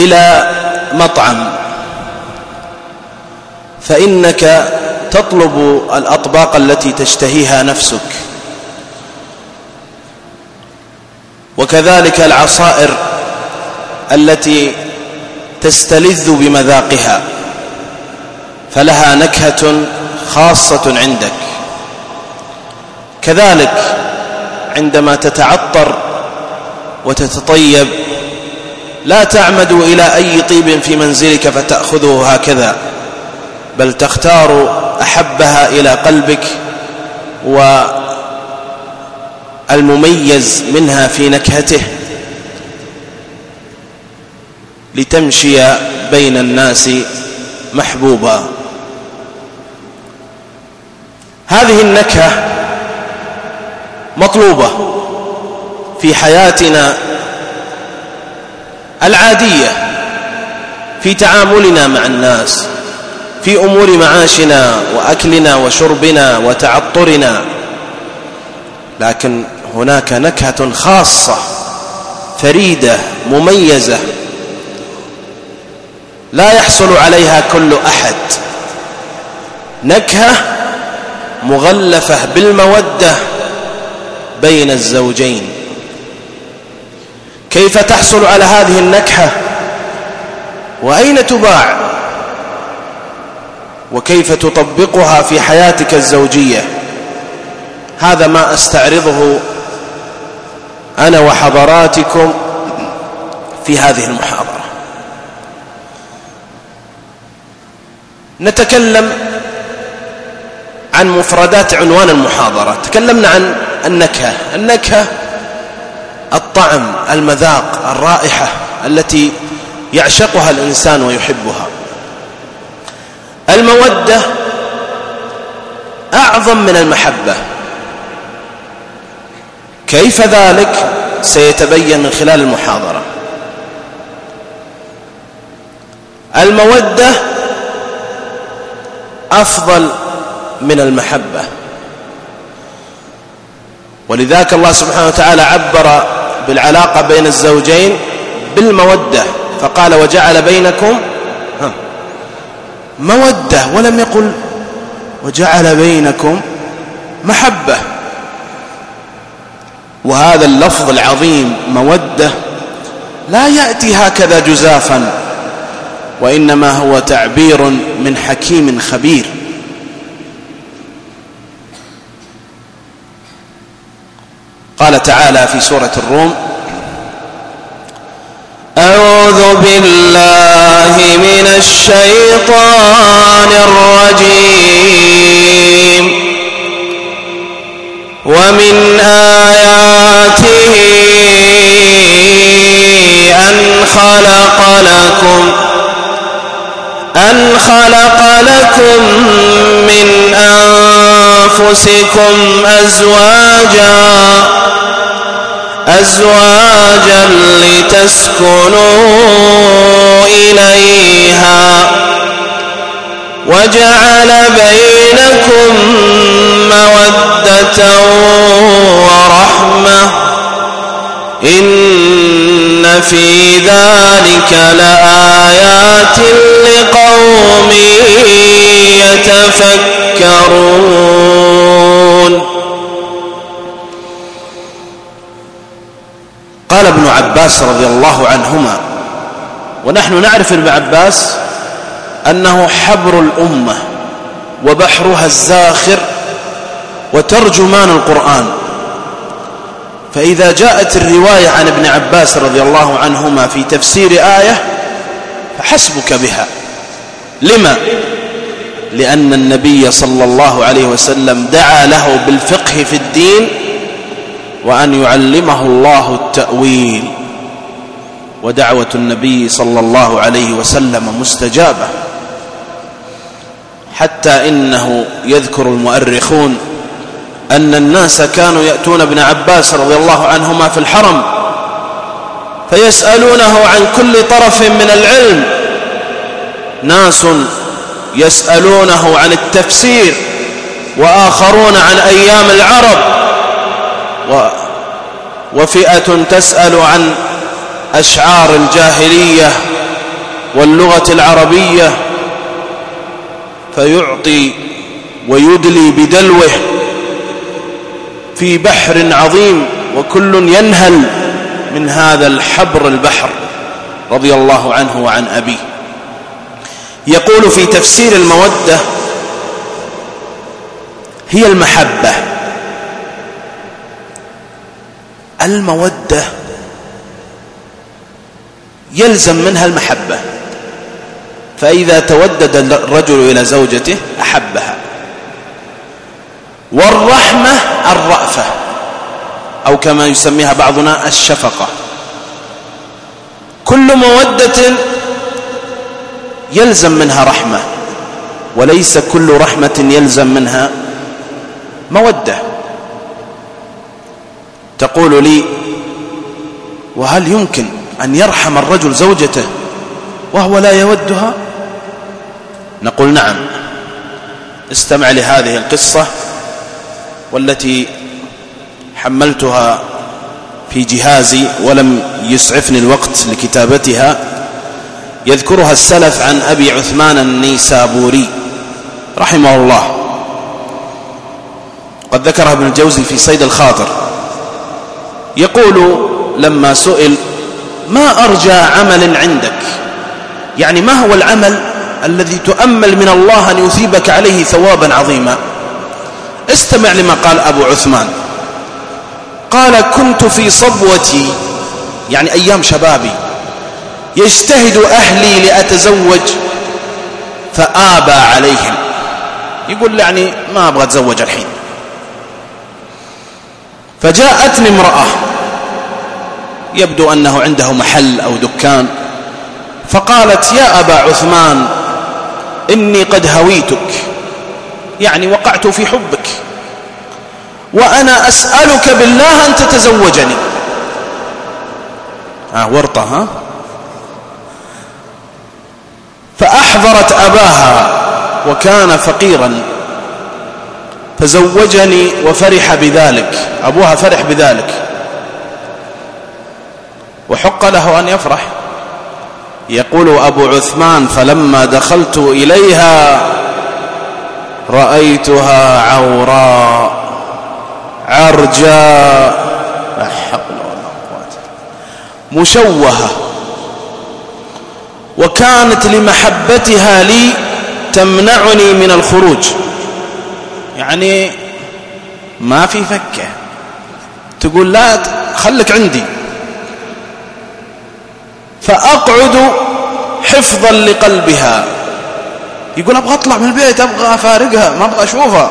إلى مطعم. فإنك تطلب الأطباق التي تشتهيها نفسك. وكذلك العصائر التي تستلذ بمذاقها. فلها نكهة خاصة عندك. كذلك عندما تتعطر وتتطيب لا تعمد إلى أي طيب في منزلك فتأخذه هكذا بل تختار أحبها إلى قلبك والمميز منها في نكهته لتمشي بين الناس محبوبا. هذه النكهة مطلوبة في حياتنا العادية في تعاملنا مع الناس في أمور معاشنا وأكلنا وشربنا وتعطرنا لكن هناك نكهة خاصة فريدة مميزة لا يحصل عليها كل أحد. نكهة مغلفة بالمودة بين الزوجين. كيف تحصل على هذه النكهة وأين تباع؟ وكيف تطبقها في حياتك الزوجية؟ هذا ما أستعرضه أنا وحضراتكم في هذه المحاضرة. نتكلم عن مفردات عنوان المحاضرة. تكلمنا عن النكهة. النكهة الطعم المذاق الرائحة التي يعشقها الإنسان ويحبها. المودة أعظم من المحبة. كيف ذلك؟ سيتبين من خلال المحاضرة. المودة أفضل من المحبة. ولذلك الله سبحانه وتعالى عبر بالعلاقة بين الزوجين بالمودة. فقال وجعل بينكم مودة ولم يقل وجعل بينكم محبة. وهذا اللفظ العظيم مودة لا يأتي هكذا جزافا وإنما هو تعبير من حكيم خبير. قال تعالى في سورة الروم أعوذ بالله من الشيطان الرجيم. ومن آياته أن خلق لكم أن خلق لكم من أنفسكم أزواجاً أزواجا لتسكنوا إليها. وجعل بينكم مودة ورحمة. في ذلك لآيات لقوم يتفكرون. قال ابن عباس رضي الله عنهما ونحن نعرف ابن عباس أنه حبر الأمة وبحرها الزاخر وترجمان القرآن. فإذا جاءت الرواية عن ابن عباس رضي الله عنهما في تفسير آية فحسبك بها. لما؟ لأن النبي صلى الله عليه وسلم دعا له بالفقه في الدين وأن يعلمه الله التأويل. ودعوة النبي صلى الله عليه وسلم مستجابة. حتى إنه يذكر المؤرخون أن الناس كانوا يأتون ابن عباس رضي الله عنهما في الحرم فيسألونه عن كل طرف من العلم. ناس يسألونه عن التفسير وآخرون عن أيام العرب. وفئة تسأل عن أشعار الجاهلية واللغة العربية فيعطي ويدلي بدلوه. في بحر عظيم وكل ينهل من هذا الحبر البحر رضي الله عنه وعن أبيه. يقول في تفسير المودة هي المحبة. المودة يلزم منها المحبة. فإذا تودد الرجل إلى زوجته أحبها. والرحمة الرأفة أو كما يسميها بعضنا الشفقة. كل مودة يلزم منها رحمة وليس كل رحمة يلزم منها مودة. تقول لي وهل يمكن أن يرحم الرجل زوجته وهو لا يودها؟ نقول نعم. استمع لهذه القصة. والتي حملتها في جهازي ولم يسعفني الوقت لكتابتها يذكرها السلف عن أبي عثمان النيسابوري رحمه الله. قد ذكرها ابن الجوزي في صيد الخاطر. يقول لما سئل ما أرجى عمل عندك؟ يعني ما هو العمل الذي تؤمل من الله أن يثيبك عليه ثوابا عظيما؟ استمع لما قال أبو عثمان. قال كنت في صبوتي يعني أيام شبابي يجتهد أهلي لأتزوج فآبى عليهم. يقول يعني ما أبغى أتزوج الحين. فجاءتني امرأة يبدو أنه عنده محل أو دكان فقالت يا أبا عثمان إني قد هويتك. يعني وقعت في حبك. وأنا أسألك بالله أن تتزوجني. ها ورطة ها. فأحضرت أباها وكان فقيرا. فزوجني وفرح بذلك. أبوها فرح بذلك. وحق له أن يفرح. يقول أبو عثمان فلما دخلت إليها رأيتها عوراء عرجاء لا حول ولا قوة مشوهة. وكانت لمحبتها لي تمنعني من الخروج. يعني ما في فكة. تقول لا خلك عندي. فأقعد حفظا لقلبها. يقول أبغى أطلع من البيت أبغى أفارقها ما أبغى أشوفها.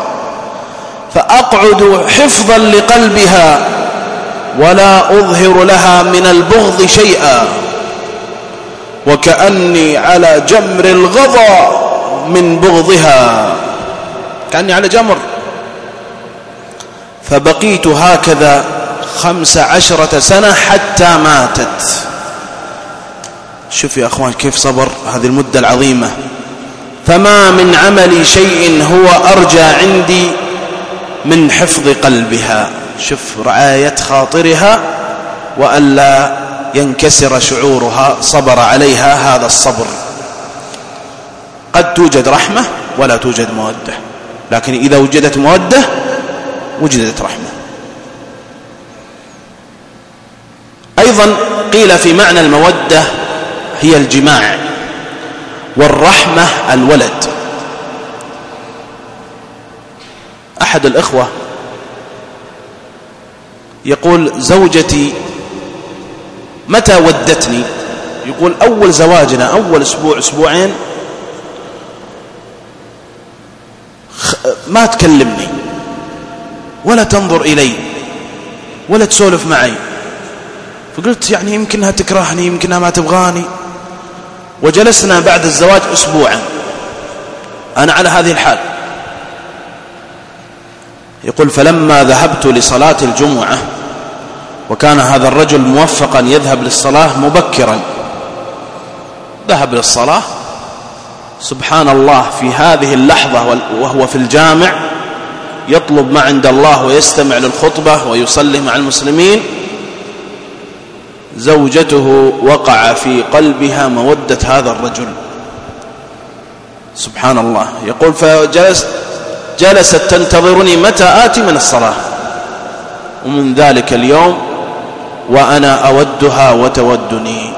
فأقعد حفظا لقلبها ولا أظهر لها من البغض شيئا. وكأني على جمر الغضا من بغضها. كأني على جمر. فبقيت هكذا خمس عشرة سنة حتى ماتت. شوف يا أخوان كيف صبر هذه المدة العظيمة. فما من عمل شيء هو أرجى عندي من حفظ قلبها. شوف رعاية خاطرها وألا ينكسر شعورها صبر عليها هذا الصبر. قد توجد رحمة ولا توجد مودة لكن إذا وجدت مودة وجدت رحمة. أيضا قيل في معنى المودة هي الجماع. والرحمة الولد. أحد الإخوة يقول زوجتي متى ودتني؟ يقول أول زواجنا أول أسبوع أسبوعين ما تكلمني ولا تنظر إلي ولا تسولف معي. فقلت يعني يمكنها تكرهني يمكنها ما تبغاني. وجلسنا بعد الزواج أسبوعا. أنا على هذه الحال. يقول فلما ذهبت لصلاة الجمعة وكان هذا الرجل موفقا يذهب للصلاة مبكرا. ذهب للصلاة. سبحان الله في هذه اللحظة وهو في الجامع يطلب ما عند الله ويستمع للخطبة ويصلي مع المسلمين. زوجته وقع في قلبها مودة هذا الرجل. سبحان الله. يقول فجلست جلست تنتظرني متى آتي من الصلاة؟ ومن ذلك اليوم وأنا أودها وتودني.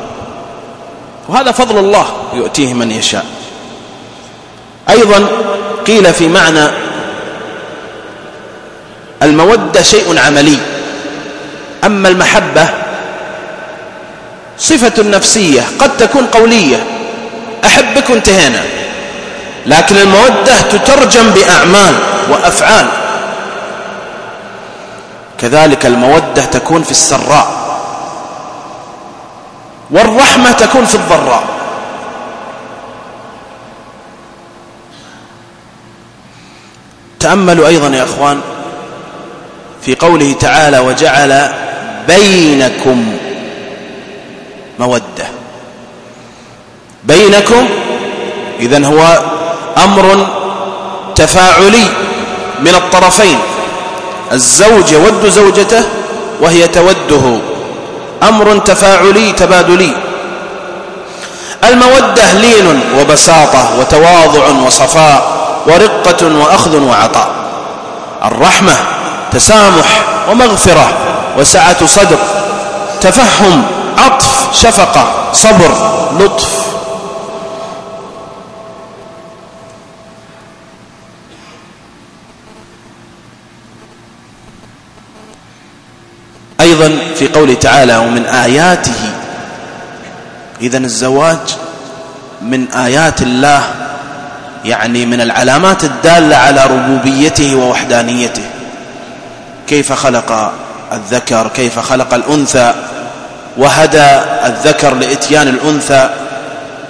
وهذا فضل الله يؤتيه من يشاء. أيضا قيل في معنى المودة شيء عملي. أما المحبة صفة نفسية قد تكون قولية. أحبك وانتهينا لكن المودة تترجم بأعمال وأفعال. كذلك المودة تكون في السراء. والرحمة تكون في الضراء. تأملوا أيضا يا أخوان في قوله تعالى وجعل بينكم مودة. بينكم إذن هو أمر تفاعلي من الطرفين. الزوج يود زوجته وهي توده. أمر تفاعلي تبادلي. المودة لين وبساطة وتواضع وصفاء ورقة وأخذ وعطاء. الرحمة تسامح ومغفرة وسعة صدر تفهم عطف شفقة صبر لطف. أيضا في قوله تعالى ومن آياته. إذا الزواج من آيات الله يعني من العلامات الدالة على ربوبيته ووحدانيته. كيف خلق الذكر؟ كيف خلق الأنثى؟ وهدى الذكر لإتيان الأنثى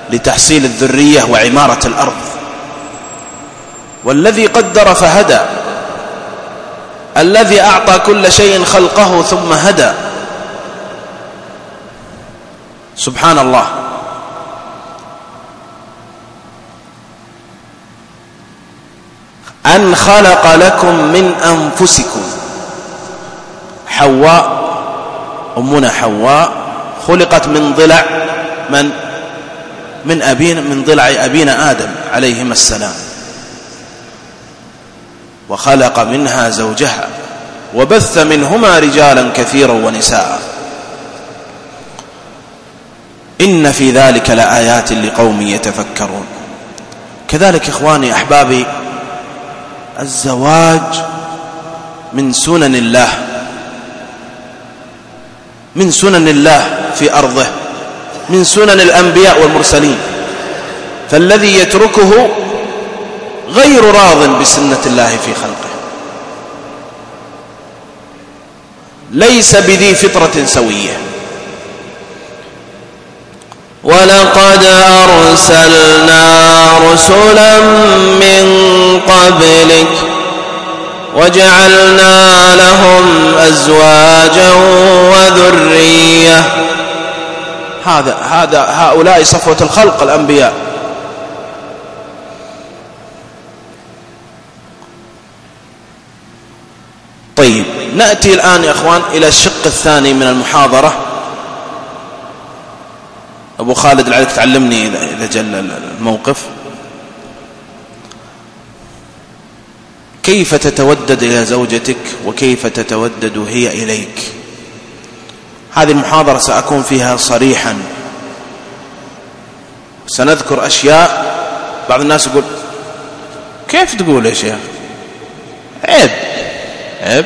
لتحصيل الذرية وعمارة الأرض. والذي قدر فهدى الذي أعطى كل شيء خلقه ثم هدى. سبحان الله. أن خلق لكم من أنفسكم. حواء أمنا حواء خلقت من ضلع من؟ من أبينا من ضلع أبينا آدم عليهما السلام. وخلق منها زوجها وبث منهما رجالا كثيرا ونساء. إن في ذلك لآيات لقوم يتفكرون. كذلك إخواني أحبابي الزواج من سنن الله. من سنن الله في أرضه من سنن الأنبياء والمرسلين. فالذي يتركه غير راض بسنة الله في خلقه. ليس بذي فطرة سوية. ولقد أرسلنا رسلا من قبلك وجعلنا لهم أزواجا وذرية. هذا هذا هؤلاء صفوة الخلق الأنبياء. طيب نأتي الآن يا أخوان إلى الشق الثاني من المحاضرة. أبو خالد لعلك تعلمني إذا جل الموقف. كيف تتودد إلى زوجتك وكيف تتودد هي إليك؟ هذه المحاضرة سأكون فيها صريحا. سنذكر أشياء بعض الناس يقول كيف تقول يا شيخ؟ عيب عيب.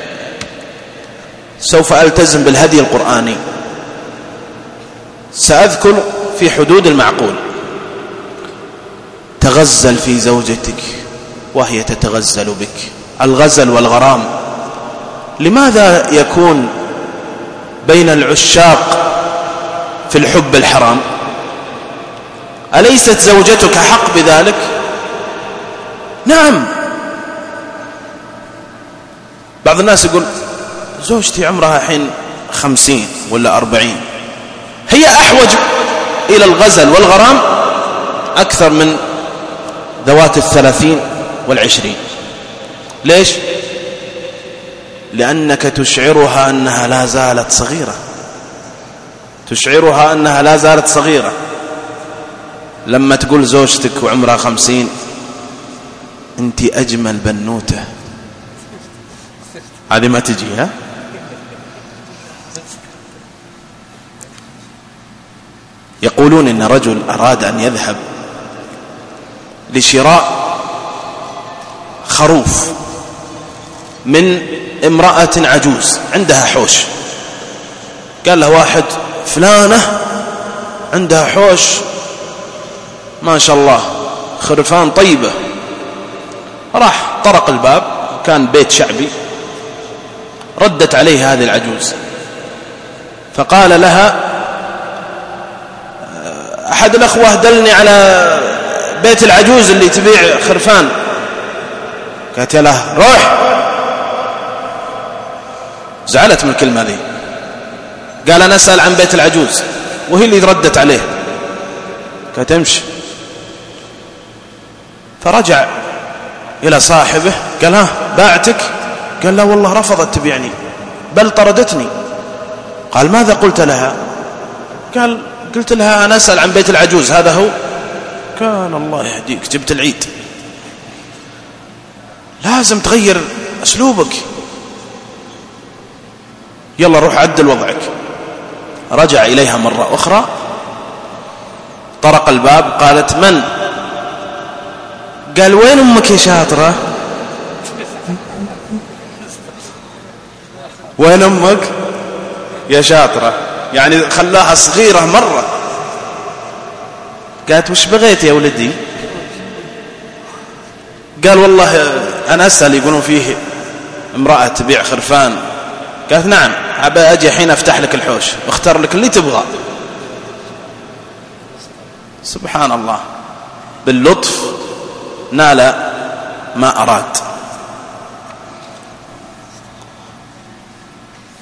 سوف ألتزم بالهدي القرآني. سأذكر في حدود المعقول. تغزل في زوجتك. وهي تتغزل بك. الغزل والغرام. لماذا يكون بين العشاق في الحب الحرام؟ أليست زوجتك حق بذلك؟ نعم. بعض الناس يقول زوجتي عمرها حين خمسين ولا أربعين. هي أحوج إلى الغزل والغرام أكثر من ذوات الثلاثين. والعشرين. ليش؟ لأنك تشعرها أنها لا زالت صغيرة. تشعرها أنها لا زالت صغيرة. لما تقول زوجتك وعمرها خمسين أنت أجمل بنوتة. هذه ما تجي ها؟ يقولون إن رجل أراد أن يذهب لشراء خروف من امرأة عجوز عندها حوش. قال له واحد فلانة عندها حوش؟ ما شاء الله خرفان طيبة. راح طرق الباب كان بيت شعبي ردت عليه هذه العجوز. فقال لها أحد الأخوة دلني على بيت العجوز اللي تبيع خرفان. قالت له روح. زعلت من الكلمة ذي قال أنا أسأل عن بيت العجوز وهي اللي ردت عليه. قالت امشي. فرجع إلى صاحبه قال ها باعتك؟ قال لا والله رفضت تبيعني بل طردتني. قال ماذا قلت لها؟ قال قلت لها أنا أسأل عن بيت العجوز هذا هو. كان الله يهديك جبت العيد. لازم تغير أسلوبك. يلا روح عدل وضعك. رجع إليها مرة أخرى. طرق الباب قالت من؟ قال وين أمك يا شاطرة؟ وين أمك يا شاطرة؟ يعني خلاها صغيرة مرة. قالت وش بغيت يا ولدي؟ قال والله أنا أسأل يقولون فيه امرأة تبيع خرفان. قالت نعم أبى أجي حين أفتح لك الحوش واختار لك اللي تبغى. سبحان الله. باللطف نال ما أراد.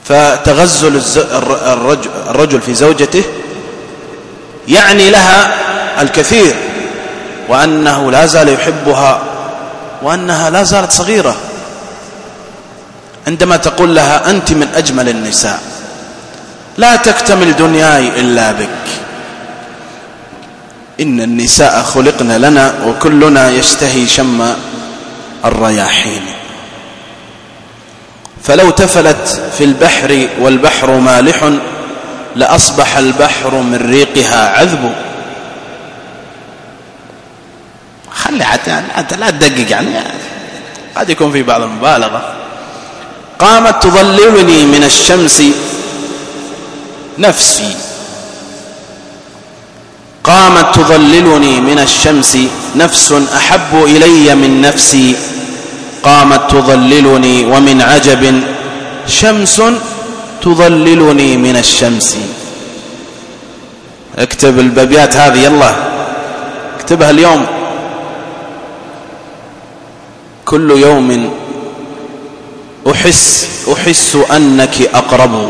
فتغزل الرجل في زوجته يعني لها الكثير وأنه لا زال يحبها وأنها لا زالت صغيرة. عندما تقول لها أنت من أجمل النساء لا تكتمل دنياي إلا بك. إن النساء خلقن لنا وكلنا يشتهي شم الرياحين. فلو تفلت في البحر والبحر مالح لأصبح البحر من ريقها عذب. خلي حتى لا تدقق يعني. قد يكون في بعض المبالغة. قامت تظللني من الشمس نفسي. قامت تظللني من الشمس نفس أحب إلي من نفسي. قامت تظللني ومن عجب شمس تظللني من الشمس. اكتب البابيات هذه يلا. اكتبها اليوم. كل يوم أحس أحس أنك أقرب.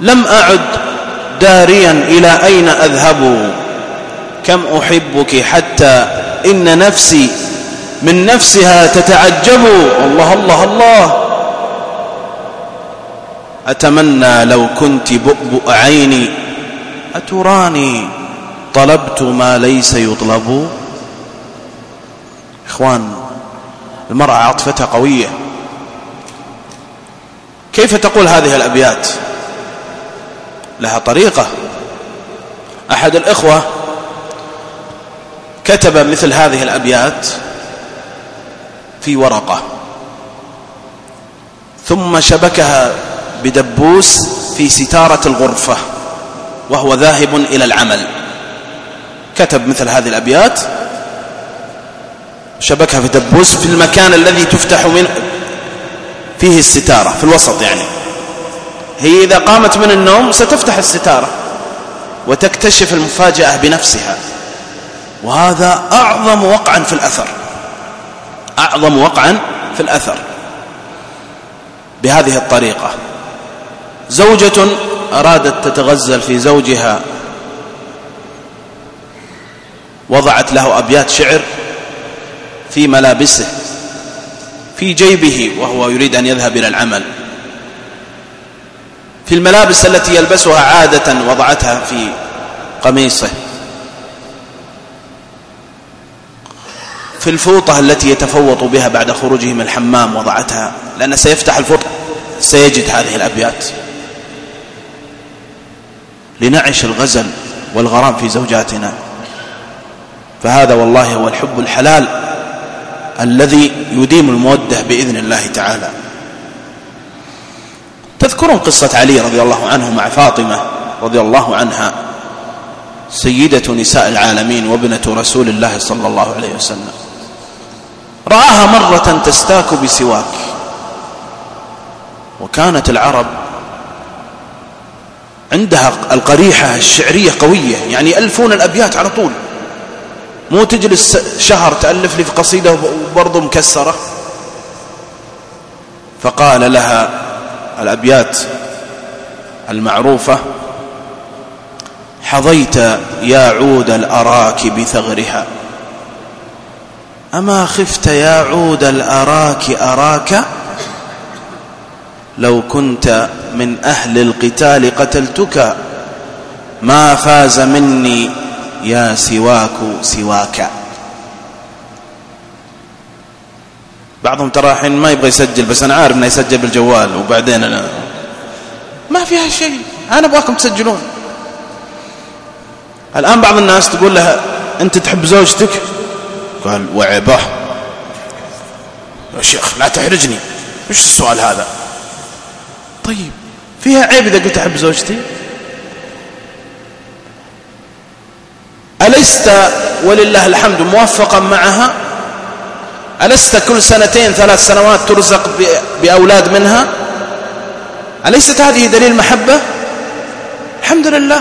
لم أعد داريا إلى أين أذهب. كم أحبك حتى إن نفسي من نفسها تتعجب. الله الله الله. أتمنى لو كنت بؤبؤ عيني. أتراني طلبت ما ليس يطلب. إخوان المرأة عاطفتها قوية. كيف تقول هذه الأبيات؟ لها طريقة. أحد الإخوة كتب مثل هذه الأبيات في ورقة. ثم شبكها بدبوس في ستارة الغرفة وهو ذاهب إلى العمل. كتب مثل هذه الأبيات شبكها في دبوس في المكان الذي تفتح من فيه الستارة في الوسط يعني. هي إذا قامت من النوم ستفتح الستارة وتكتشف المفاجأة بنفسها. وهذا أعظم وقعا في الأثر. أعظم وقعا في الأثر. بهذه الطريقة. زوجة أرادت تتغزل في زوجها. وضعت له أبيات شعر. في ملابسه في جيبه وهو يريد أن يذهب إلى العمل. في الملابس التي يلبسها عادة وضعتها في قميصه. في الفوطة التي يتفوط بها بعد خروجه من الحمام وضعتها لأنه سيفتح الفوطة سيجد هذه الأبيات. لنعش الغزل والغرام في زوجاتنا. فهذا والله هو الحب الحلال الذي يديم المودة بإذن الله تعالى. تذكرون قصة علي رضي الله عنه مع فاطمة رضي الله عنها سيدة نساء العالمين وابنة رسول الله صلى الله عليه وسلم. رآها مرة تستاك بسواك وكانت العرب عندها القريحة الشعرية قوية يعني يألفون الأبيات على طول. مو تجلس شهر تألف لي في قصيدة وبرضه مكسرة؟ فقال لها الأبيات المعروفة حظيت يا عود الأراك بثغرها. أما خفت يا عود الأراك أراك؟ لو كنت من أهل القتال قتلتك ما فاز مني يا سواك سواك. بعضهم ترى الحين ما يبغى يسجل بس أنا عارف أنه يسجل بالجوال وبعدين أنا ما فيها شيء أنا أبغاكم تسجلون. الآن بعض الناس تقول لها أنت تحب زوجتك؟ قال وعبة. يا شيخ لا تحرجني. وش السؤال هذا؟ طيب فيها عيب إذا قلت أحب زوجتي؟ ألست ولله الحمد موفقا معها؟ ألست كل سنتين ثلاث سنوات ترزق بأولاد منها؟ أليست هذه دليل محبة؟ الحمد لله.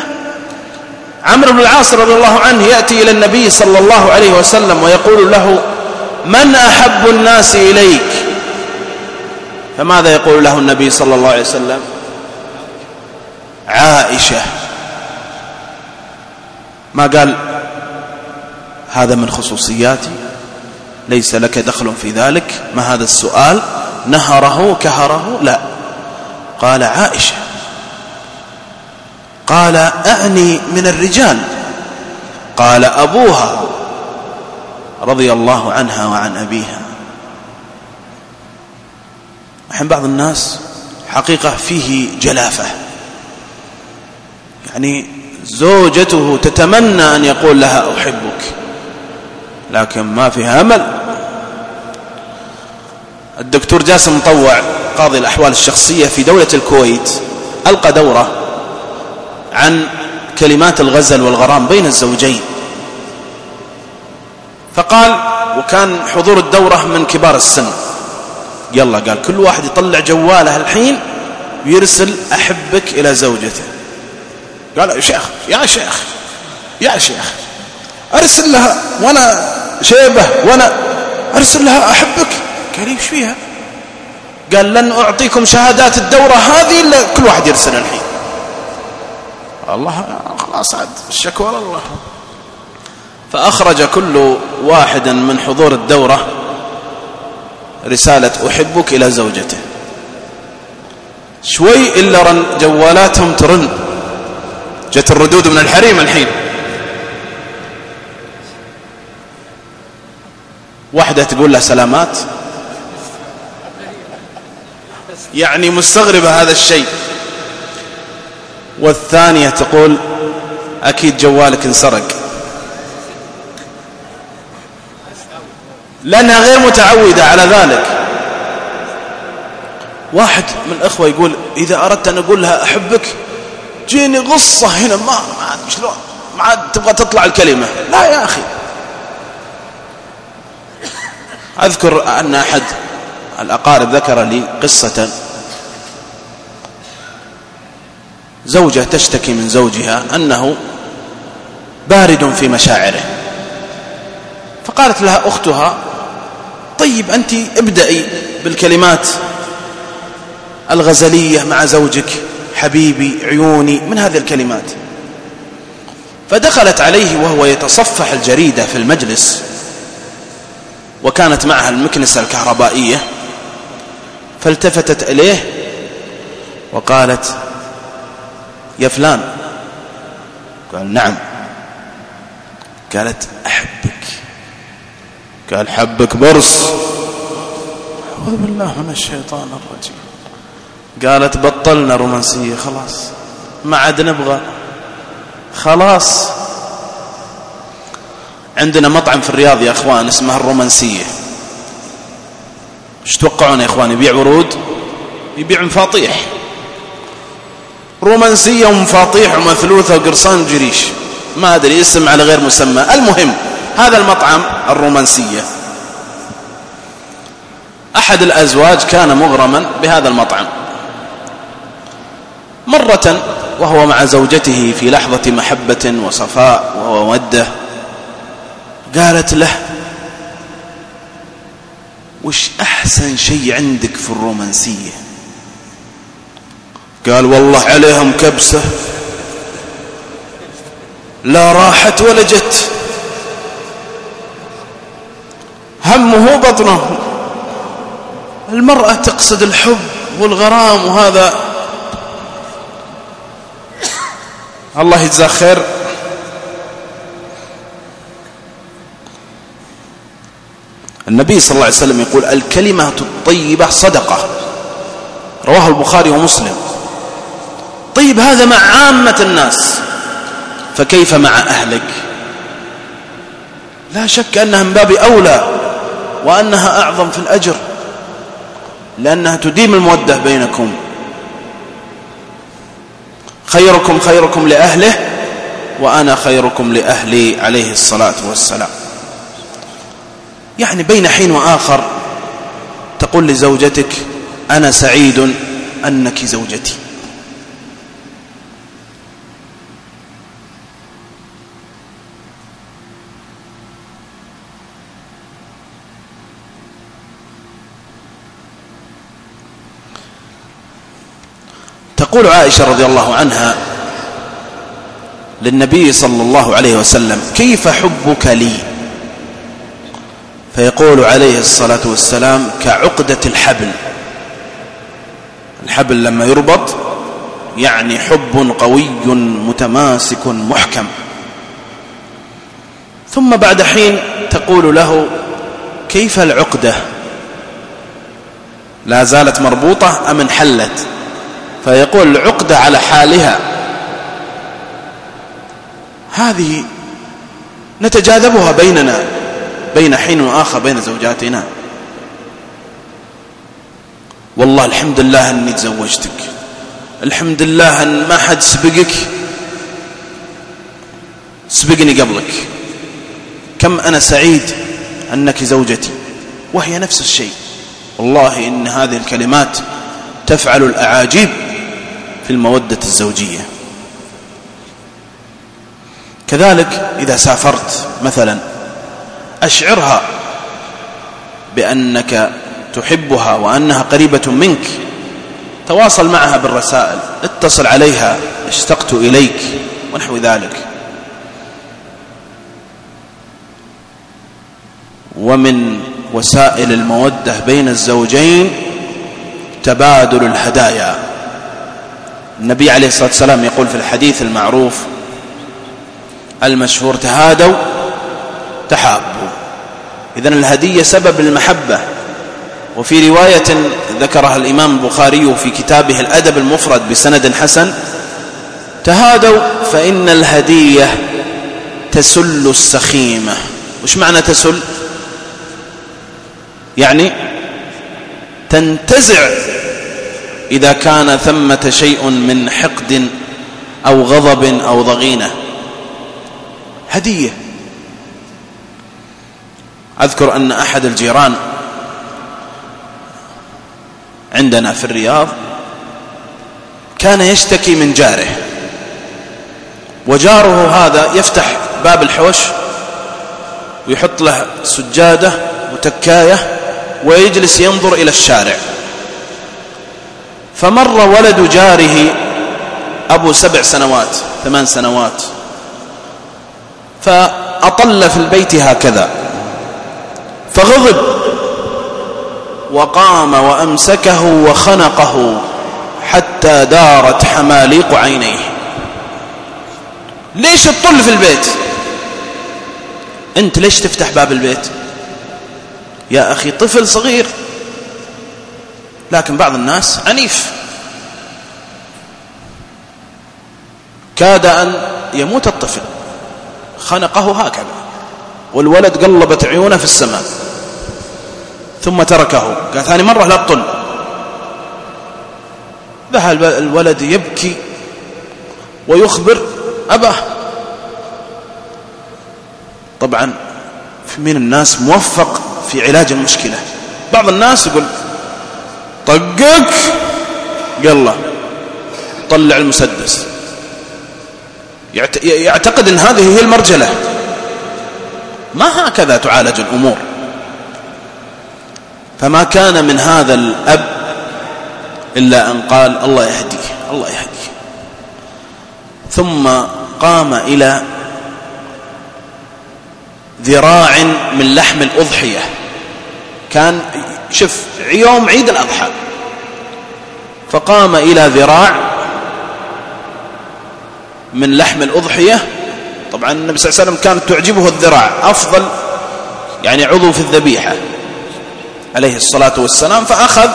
عمرو بن العاص رضي الله عنه يأتي إلى النبي صلى الله عليه وسلم ويقول له من أحب الناس إليك؟ فماذا يقول له النبي صلى الله عليه وسلم؟ عائشة. ما قال؟ هذا من خصوصياتي ليس لك دخل في ذلك ما هذا السؤال؟ نهره كهره لا. قال عائشة قال أعني من الرجال. قال أبوها رضي الله عنها وعن أبيها. الحين بعض الناس حقيقة فيه جلافة. يعني زوجته تتمنى أن يقول لها أحبك لكن ما فيها أمل. الدكتور جاسم مطوع قاضي الأحوال الشخصية في دولة الكويت ألقى دورة عن كلمات الغزل والغرام بين الزوجين. فقال وكان حضور الدورة من كبار السن. يلا قال كل واحد يطلع جواله الحين ويرسل أحبك إلى زوجته. قال يا شيخ يا شيخ يا شيخ أرسل لها وأنا شيبة وأنا أرسل لها أحبك. قال إيش فيها؟ قال لن أعطيكم شهادات الدورة هذه إلا كل واحد يرسل الحين. الله خلاص عاد الشكوى الله فأخرج كل واحد من حضور الدورة رسالة أحبك إلى زوجته. شوي إلا رن جوالاتهم ترن. جت الردود من الحريم الحين. واحدة تقول له سلامات. يعني مستغربة هذا الشيء. والثانية تقول أكيد جوالك انسرق. لأنها غير متعودة على ذلك. واحد من الأخوة يقول إذا أردت أن أقول لها أحبك جيني غصة هنا ما عاد شلون؟ ما عاد تبغى تطلع الكلمة. لا يا أخي. أذكر أن أحد الأقارب ذكر لي قصة زوجة تشتكي من زوجها أنه بارد في مشاعره. فقالت لها أختها طيب أنت ابدأي بالكلمات الغزلية مع زوجك. حبيبي عيوني من هذه الكلمات؟ فدخلت عليه وهو يتصفح الجريدة في المجلس وكانت معها المكنسة الكهربائية فالتفتت إليه وقالت يا فلان. قال نعم. قالت أحبك. قال حبك برص. أعوذ بالله من الشيطان الرجيم. قالت بطلنا رومانسية خلاص. ما عاد نبغى. خلاص. عندنا مطعم في الرياض يا أخوان اسمه الرومانسية. إيش توقعون يا أخوان؟ يبيع ورود؟ يبيع مفاطيح. رومانسية ومفاطيح ومثلوثة وقرصان جريش ما أدري اسم على غير مسمى. المهم هذا المطعم الرومانسية. أحد الأزواج كان مغرما بهذا المطعم. مرة وهو مع زوجته في لحظة محبة وصفاء ومودة قالت له وش أحسن شيء عندك في الرومانسية؟ قال والله عليهم كبسة لا راحت ولا جت همه بطنه المرأة تقصد الحب والغرام وهذا الله يجزاه خير. النبي صلى الله عليه وسلم يقول الكلمة الطيبة صدقة. رواه البخاري ومسلم. طيب هذا مع عامة الناس. فكيف مع أهلك؟ لا شك أنها من باب أولى وأنها أعظم في الأجر لأنها تديم المودة بينكم. خيركم خيركم لأهله وأنا خيركم لأهلي عليه الصلاة والسلام. يعني بين حين وآخر تقول لزوجتك أنا سعيد أنك زوجتي. تقول عائشة رضي الله عنها للنبي صلى الله عليه وسلم كيف حبك لي؟ فيقول عليه الصلاة والسلام كعقدة الحبل. الحبل لما يربط يعني حب قوي متماسك محكم. ثم بعد حين تقول له كيف العقدة؟ لا زالت مربوطة أم انحلت؟ فيقول العقدة على حالها. هذه نتجاذبها بيننا بين حين وآخر بين زوجاتنا. والله الحمد لله أني تزوجتك. الحمد لله أن ما حد سبقك سبقني قبلك. كم أنا سعيد أنك زوجتي وهي نفس الشيء. والله إن هذه الكلمات تفعل الأعاجيب. في المودة الزوجية. كذلك إذا سافرت مثلا أشعرها بأنك تحبها وأنها قريبة منك تواصل معها بالرسائل اتصل عليها اشتقت إليك ونحو ذلك. ومن وسائل المودة بين الزوجين تبادل الهدايا. النبي عليه الصلاة والسلام يقول في الحديث المعروف المشهور تهادوا تحابوا. إذن الهدية سبب المحبة. وفي رواية ذكرها الإمام البخاري في كتابه الأدب المفرد بسند حسن تهادوا فإن الهدية تسل السخيمة. وش معنى تسل؟ يعني تنتزع إذا كان ثمة شيء من حقد أو غضب أو ضغينة. هدية. أذكر أن أحد الجيران عندنا في الرياض كان يشتكي من جاره وجاره هذا يفتح باب الحوش ويحط له سجادة وتكاية ويجلس ينظر إلى الشارع. فمر ولد جاره أبو سبع سنوات ثمان سنوات. فأطل في البيت هكذا. فغضب. وقام وأمسكه وخنقه حتى دارت حماليق عينيه. ليش تطل في البيت؟ أنت ليش تفتح باب البيت؟ يا أخي طفل صغير. لكن بعض الناس عنيف. كاد أن يموت الطفل. خنقه هكذا. والولد قلبت عيونه في السماء. ثم تركه. قال ثاني مرة لا تطل. ذهب الولد يبكي ويخبر أباه. طبعا من الناس موفق في علاج المشكلة. بعض الناس يقول طقك. يلا. طلع المسدس. يعتقد إن هذه هي المرجلة. ما هكذا تعالج الأمور؟ فما كان من هذا الأب إلا أن قال الله يهديه الله يهديه ثم قام إلى ذراع من لحم الأضحية. كان شوف يوم عيد الأضحى. فقام إلى ذراع من لحم الأضحية. طبعا النبي صلى الله عليه وسلم كانت تعجبه الذراع أفضل يعني عضو في الذبيحة عليه الصلاة والسلام. فأخذ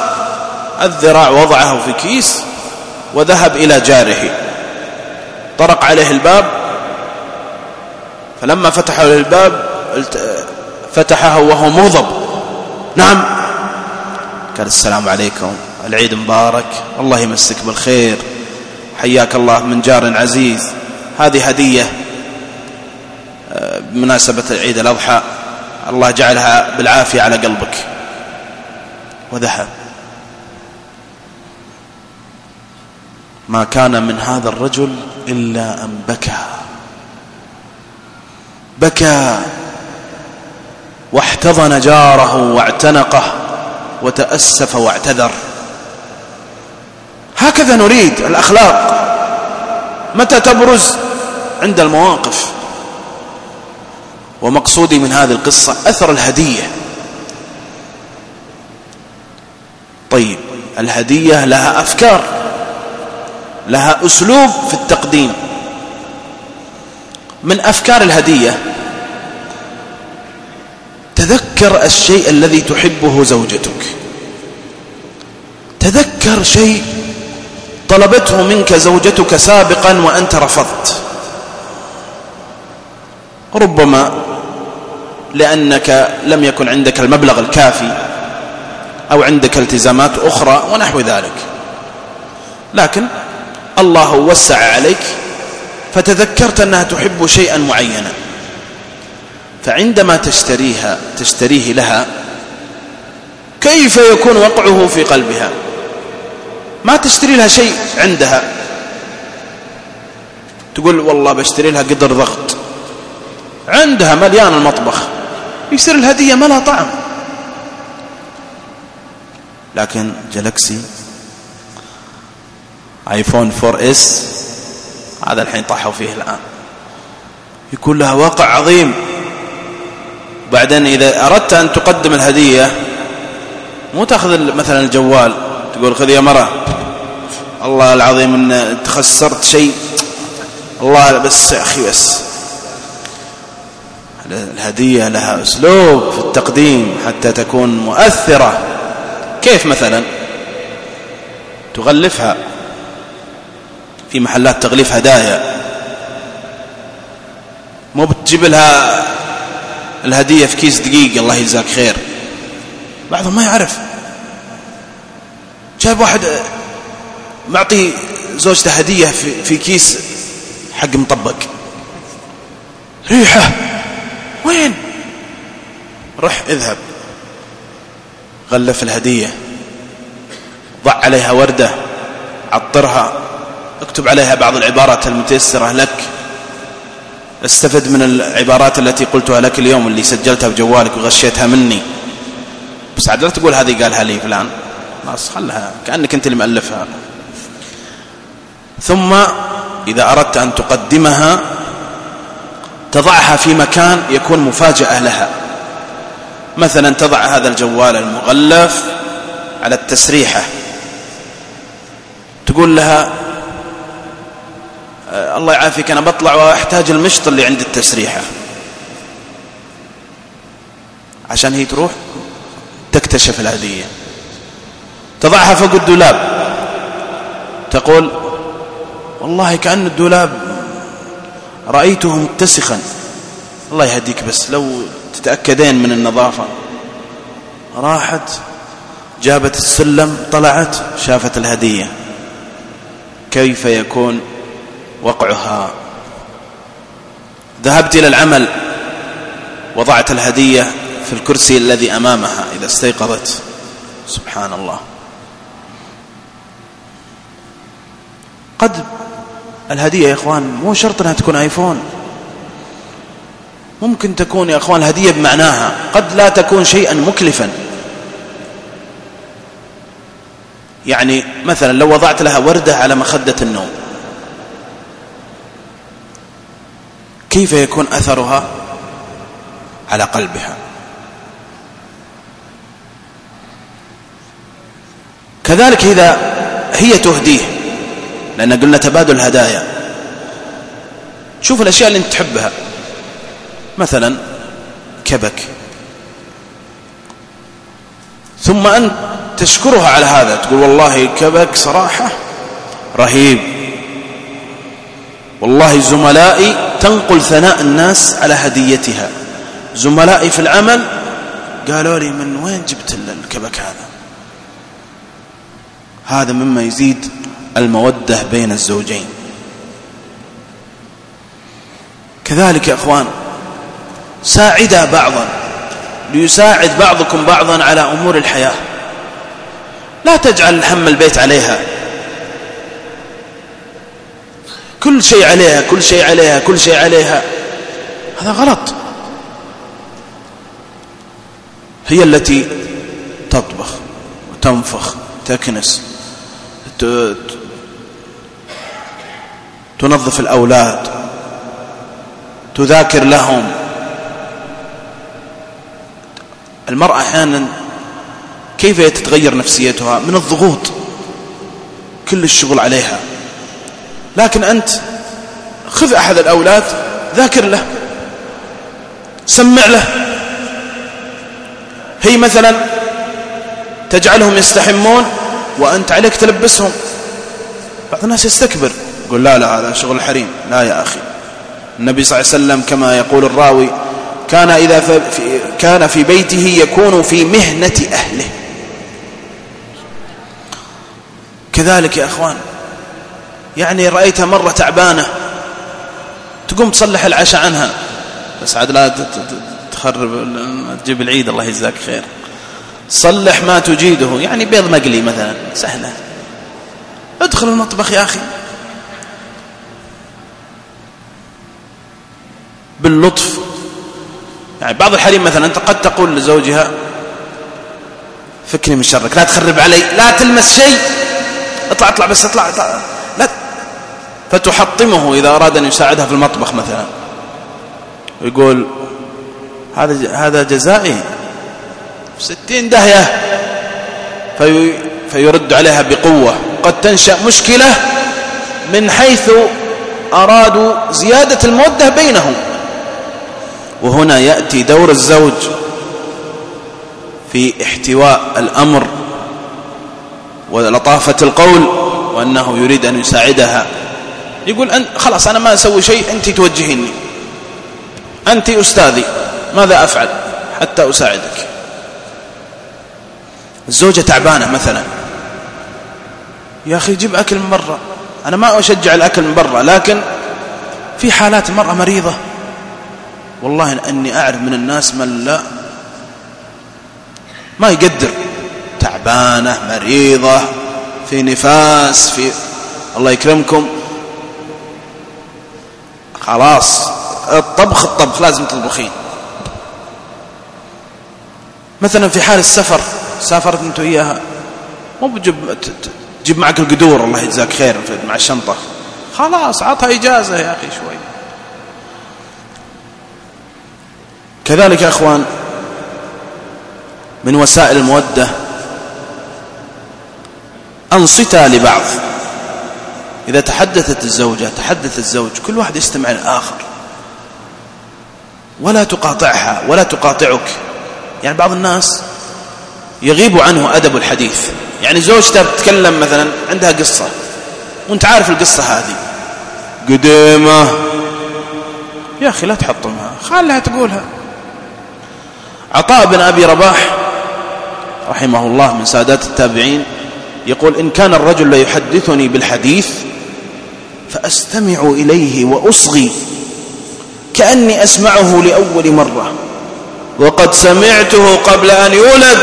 الذراع وضعه في كيس وذهب إلى جاره. طرق عليه الباب. فلما فتحوا له الباب فتحه وهو مغضب. نعم قال السلام عليكم. العيد مبارك. الله يمسك بالخير. حياك الله من جار عزيز. هذه هدية آه، بمناسبة عيد الأضحى الله جعلها بالعافية على قلبك. وذهب. ما كان من هذا الرجل إلا أن بكى. بكى. واحتضن جاره واعتنقه. وتأسف واعتذر. هكذا نريد الأخلاق. متى تبرز؟ عند المواقف. ومقصودي من هذه القصة أثر الهدية. طيب الهدية لها أفكار لها أسلوب في التقديم. من أفكار الهدية تذكر الشيء الذي تحبه زوجتك. تذكر شيء طلبته منك زوجتك سابقا وأنت رفضت. ربما لأنك لم يكن عندك المبلغ الكافي أو عندك التزامات أخرى ونحو ذلك. لكن الله وسع عليك فتذكرت أنها تحب شيئا معينا. فعندما تشتريها تشتريه لها كيف يكون وقعه في قلبها؟ ما تشتري لها شيء عندها. تقول والله بشتري لها قدر ضغط. عندها مليان المطبخ. يصير الهدية ما لها طعم. لكن جالكسي آيفون 4 إس هذا الحين طاحوا فيه الآن. يكون لها واقع عظيم. بعدين إذا أردت أن تقدم الهدية مو تأخذ مثلا الجوال تقول خذ يا مرة الله العظيم إن تخسرت شيء الله بس يا أخي بس. الهدية لها أسلوب في التقديم حتى تكون مؤثرة. كيف مثلا؟ تغلفها في محلات تغليف هدايا. مو بتجيب لها الهدية في كيس دقيق الله يجزاك خير. بعضهم ما يعرف. جاب واحد معطي زوجته هدية في, في كيس حق مطبق. ريحة. وين؟ رح اذهب. غلف الهدية. ضع عليها وردة. عطرها. اكتب عليها بعض العبارات المتيسرة لك. استفد من العبارات التي قلتها لك اليوم اللي سجلتها بجوالك وغشيتها مني. بس عاد لا تقول هذه قالها لي فلان. خلاص خلها كأنك أنت اللي مألفها. ثم إذا أردت أن تقدمها تضعها في مكان يكون مفاجأة لها. مثلا تضع هذا الجوال المغلف على التسريحة. تقول لها الله يعافيك. أنا بطلع وأحتاج المشط اللي عند التسريحة. عشان هي تروح تكتشف الهدية تضعها فوق الدولاب. تقول والله كأن الدولاب رأيته متسخا. الله يهديك بس لو تتأكدين من النظافة. راحت جابت السلم طلعت شافت الهدية. كيف يكون؟ وقعها. ذهبت إلى العمل وضعت الهدية في الكرسي الذي أمامها إذا استيقظت. سبحان الله قد الهدية يا إخوان مو شرط أنها تكون آيفون. ممكن تكون يا أخوان الهدية بمعناها قد لا تكون شيئا مكلفا. يعني مثلا لو وضعت لها وردة على مخدة النوم. كيف يكون أثرها على قلبها؟ كذلك إذا هي تهديه لأن قلنا تبادل الهدايا. شوف الأشياء اللي أنت تحبها. مثلا كبك. ثم أنت تشكرها على هذا تقول والله كبك صراحة رهيب. والله زملائي تنقل ثناء الناس على هديتها. زملائي في العمل قالوا لي من وين جبت الكبك هذا؟ هذا مما يزيد المودة بين الزوجين. كذلك يا أخوان ساعدا بعضا ليساعد بعضكم بعضا على أمور الحياة. لا تجعل هم البيت عليها. كل شيء عليها كل شيء عليها كل شيء عليها. هذا غلط. هي التي تطبخ وتنفخ تكنس تنظف الأولاد تذاكر لهم. المرأة أحيانا كيف تتغير نفسيتها؟ من الضغوط. كل الشغل عليها. لكن أنت خذ أحد الأولاد ذاكر له سمع له. هي مثلا تجعلهم يستحمون وأنت عليك تلبسهم. بعض الناس يستكبر يقول لا لا هذا شغل حريم. لا يا أخي النبي صلى الله عليه وسلم كما يقول الراوي كان إذا في كان في بيته يكون في مهنة أهله. كذلك يا أخوان يعني رأيتها مرة تعبانة. تقوم تصلح العشاء عنها. بس عاد لا تخرب تجيب العيد الله يجزاك خير. صلح ما تجيده. يعني بيض مقلي مثلا. سهلة. ادخل المطبخ يا أخي. باللطف. يعني بعض الحريم مثلا أنت قد تقول لزوجها فكني من شرك. لا تخرب علي. لا تلمس شيء. اطلع اطلع بس اطلع, اطلع. فتحطمه إذا أراد أن يساعدها في المطبخ مثلا. ويقول هذا هذا جزائي. ستين دهية في فيرد عليها بقوة. قد تنشأ مشكلة من حيث أرادوا زيادة المودة بينهم. وهنا يأتي دور الزوج في احتواء الأمر ولطافة القول وأنه يريد أن يساعدها. يقول أن خلاص أنا ما أسوي شيء أنت توجهيني. أنت أستاذي ماذا أفعل؟ حتى أساعدك. الزوجة تعبانة مثلا. يا أخي جيب أكل من برا. أنا ما أشجع الأكل من برا لكن في حالات المرأة مريضة. والله أني أعرف من الناس من لا ما يقدر. تعبانة مريضة في نفاس في الله يكرمكم. خلاص. الطبخ الطبخ لازم تطبخين. مثلا في حال السفر سافرت أنت وياها مو بجيب تجيب معك القدور الله يجزاك خير مع الشنطة. خلاص عطها إجازة يا أخي شوي. كذلك يا أخوان من وسائل المودة أنصتا لبعض. إذا تحدثت الزوجة تحدث الزوج كل واحد يستمع الآخر. ولا تقاطعها ولا تقاطعك. يعني بعض الناس يغيب عنه أدب الحديث. يعني زوجته بتتكلم مثلا عندها قصة. وأنت عارف القصة هذه. قديمة. يا أخي لا تحطمها. خلها تقولها. عطاء بن أبي رباح رحمه الله من سادات التابعين يقول إن كان الرجل ليحدثني بالحديث فأستمع إليه وأصغي كأني أسمعه لأول مرة. وقد سمعته قبل أن يولد.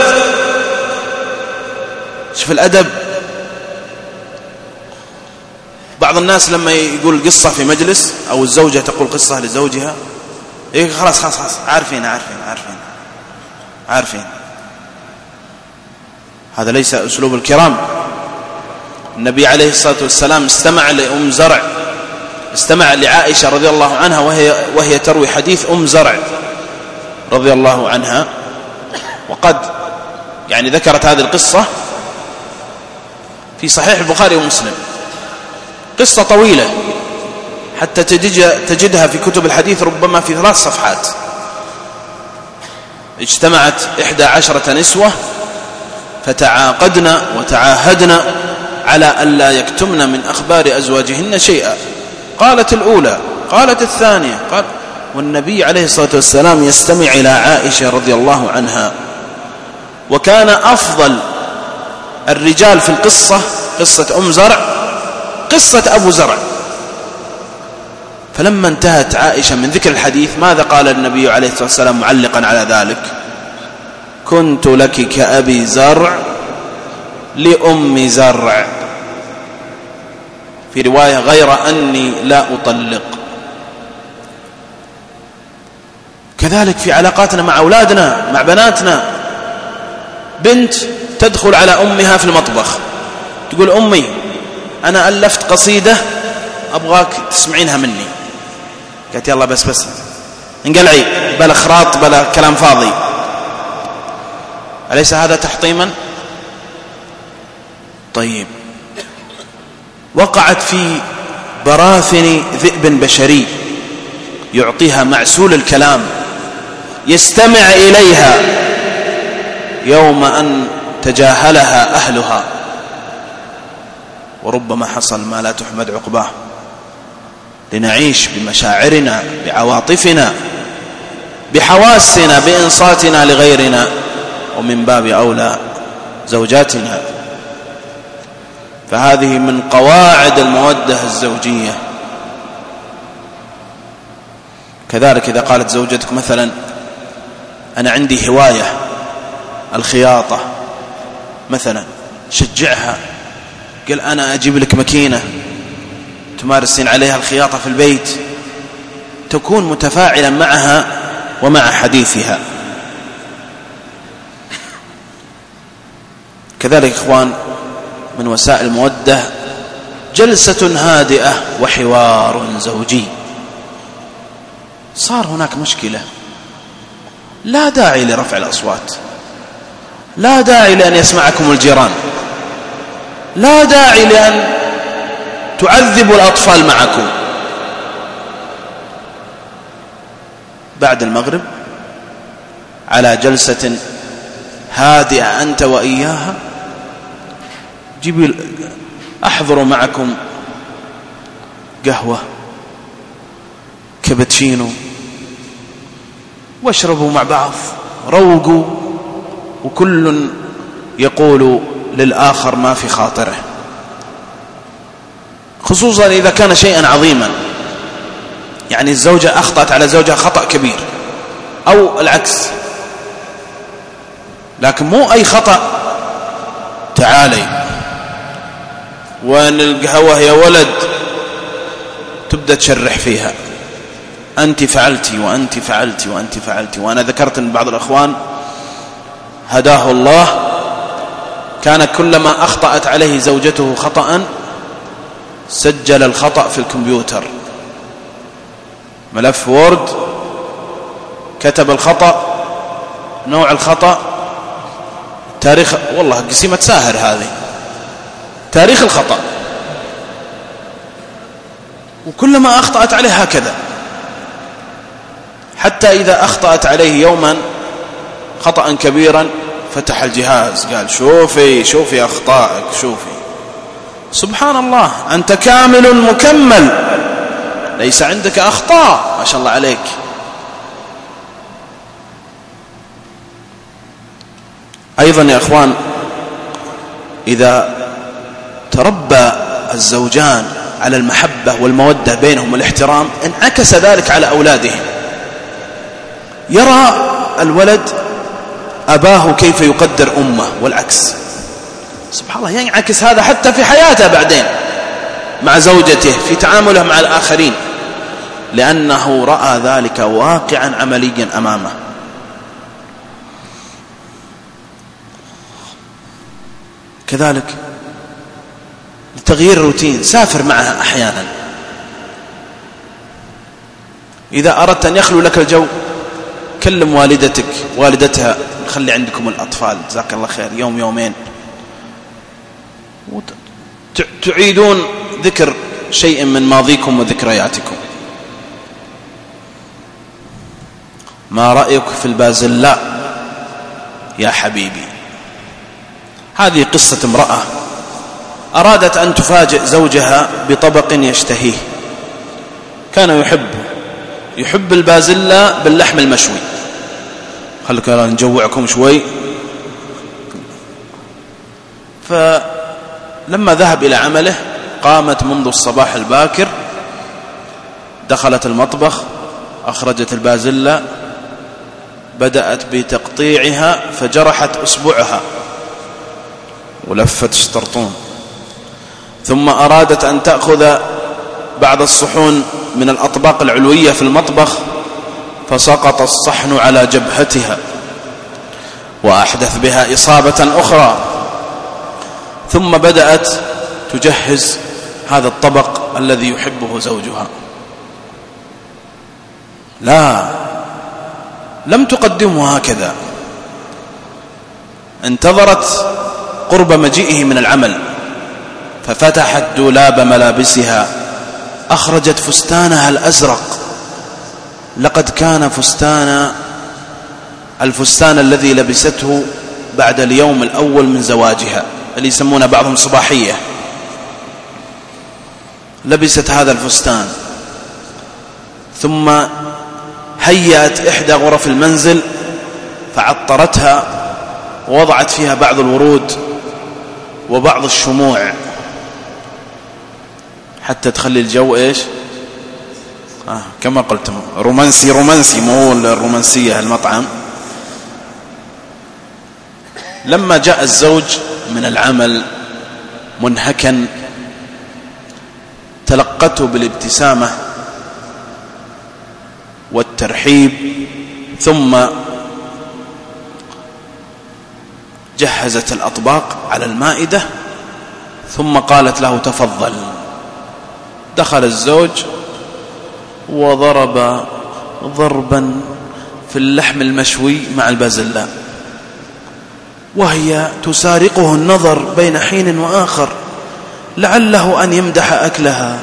شوف الأدب. بعض الناس لما يقول قصة في مجلس أو الزوجة تقول قصة لزوجها إيه خلاص خلاص خلاص عارفين عارفين عارفين عارفين. هذا ليس أسلوب الكرام. النبي عليه الصلاة والسلام استمع لأم زرع استمع لعائشة رضي الله عنها وهي, وهي تروي حديث أم زرع رضي الله عنها. وقد يعني ذكرت هذه القصة في صحيح البخاري ومسلم. قصة طويلة حتى تجدها في كتب الحديث ربما في ثلاث صفحات. اجتمعت إحدى عشرة نسوة فتعاقدن وتعاهدن على ألا يكتمن من أخبار أزواجهن شيئا. قالت الأولى قالت الثانية قال والنبي عليه الصلاة والسلام يستمع إلى عائشة رضي الله عنها. وكان أفضل الرجال في القصة قصة أم زرع قصة أبو زرع. فلما انتهت عائشة من ذكر الحديث ماذا قال النبي عليه الصلاة والسلام معلقا على ذلك؟ كنت لك كأبي زرع لأم زرع. في رواية غير أني لا أطلق. كذلك في علاقاتنا مع أولادنا مع بناتنا. بنت تدخل على أمها في المطبخ. تقول أمي أنا ألفت قصيدة أبغاك تسمعينها مني. قالت يلا بس بس. انقلعي بلا خراط بلا كلام فاضي. أليس هذا تحطيما؟ طيب. وقعت في براثن ذئب بشري يعطيها معسول الكلام يستمع إليها يوم أن تجاهلها أهلها. وربما حصل ما لا تحمد عقباه. لنعيش بمشاعرنا بعواطفنا بحواسنا بإنصاتنا لغيرنا. ومن باب أولى زوجاتنا. فهذه من قواعد المودة الزوجية. كذلك إذا قالت زوجتك مثلا أنا عندي هواية الخياطة مثلا شجعها. قل أنا أجيب لك مكينة تمارسين عليها الخياطة في البيت تكون متفاعلا معها ومع حديثها. كذلك إخوان من وسائل المودة جلسة هادئة وحوار زوجي. صار هناك مشكلة. لا داعي لرفع الأصوات. لا داعي لأن يسمعكم الجيران. لا داعي لأن تعذبوا الأطفال معكم. بعد المغرب على جلسة هادئة أنت وإياها جيبوا أحضروا معكم قهوة كابتشينو واشربوا مع بعض روقوا وكل يقول للآخر ما في خاطره. خصوصا إذا كان شيئا عظيما. يعني الزوجة أخطأت على زوجها خطأ كبير أو العكس. لكن مو أي خطأ تعالي. وأن القهوة يا ولد تبدأ تشرح فيها. أنت فعلتي وأنت فعلتي وأنت فعلتي. وأنا ذكرت أن بعض الأخوان هداه الله كان كلما أخطأت عليه زوجته خطأ سجل الخطأ في الكمبيوتر. ملف وورد كتب الخطأ نوع الخطأ تاريخ والله قسيمة ساهر هذه. تاريخ الخطأ. وكلما أخطأت عليه هكذا. حتى إذا أخطأت عليه يوما خطأ كبيرا فتح الجهاز قال شوفي شوفي أخطائك شوفي. سبحان الله أنت كامل مكمل. ليس عندك أخطاء ما شاء الله عليك. أيضا يا أخوان إذا تربى الزوجان على المحبة والمودة بينهم والاحترام انعكس ذلك على أولادهم. يرى الولد أباه كيف يقدر أمه والعكس. سبحان الله ينعكس هذا حتى في حياته بعدين مع زوجته في تعامله مع الآخرين. لأنه رأى ذلك واقعا عمليا أمامه. كذلك لتغيير الروتين سافر معها أحيانا. إذا أردت أن يخلو لك الجو كلم والدتك والدتها خلي عندكم الأطفال جزاك الله خير يوم يومين. تعيدون ذكر شيء من ماضيكم وذكرياتكم. ما رأيك في البازلاء؟ يا حبيبي. هذه قصة امرأة. أرادت أن تفاجئ زوجها بطبق يشتهيه. كان يحب يحب البازلاء باللحم المشوي. خلك نجوعكم شوي. فلما ذهب إلى عمله قامت منذ الصباح الباكر دخلت المطبخ أخرجت البازلة بدأت بتقطيعها فجرحت أسبوعها. ولفت شطرطون ثم أرادت أن تأخذ بعض الصحون من الأطباق العلوية في المطبخ فسقط الصحن على جبهتها وأحدث بها إصابة أخرى. ثم بدأت تجهز هذا الطبق الذي يحبه زوجها. لا لم تقدمه هكذا. انتظرت قرب مجيئه من العمل. ففتحت دولاب ملابسها أخرجت فستانها الأزرق. لقد كان فستان الفستان الذي لبسته بعد اليوم الأول من زواجها اللي يسمونه بعضهم صباحية. لبست هذا الفستان. ثم هيأت إحدى غرف المنزل فعطرتها ووضعت فيها بعض الورود وبعض الشموع. حتى تخلي الجو إيش؟ آه كما قلت رومانسي رومانسي مو الرومانسية المطعم لما جاء الزوج من العمل منهكا تلقته بالابتسامة والترحيب ثم جهزت الأطباق على المائدة ثم قالت له تفضل. دخل الزوج وضرب ضربا في اللحم المشوي مع البازلاء وهي تسارقه النظر بين حين وآخر. لعله أن يمدح أكلها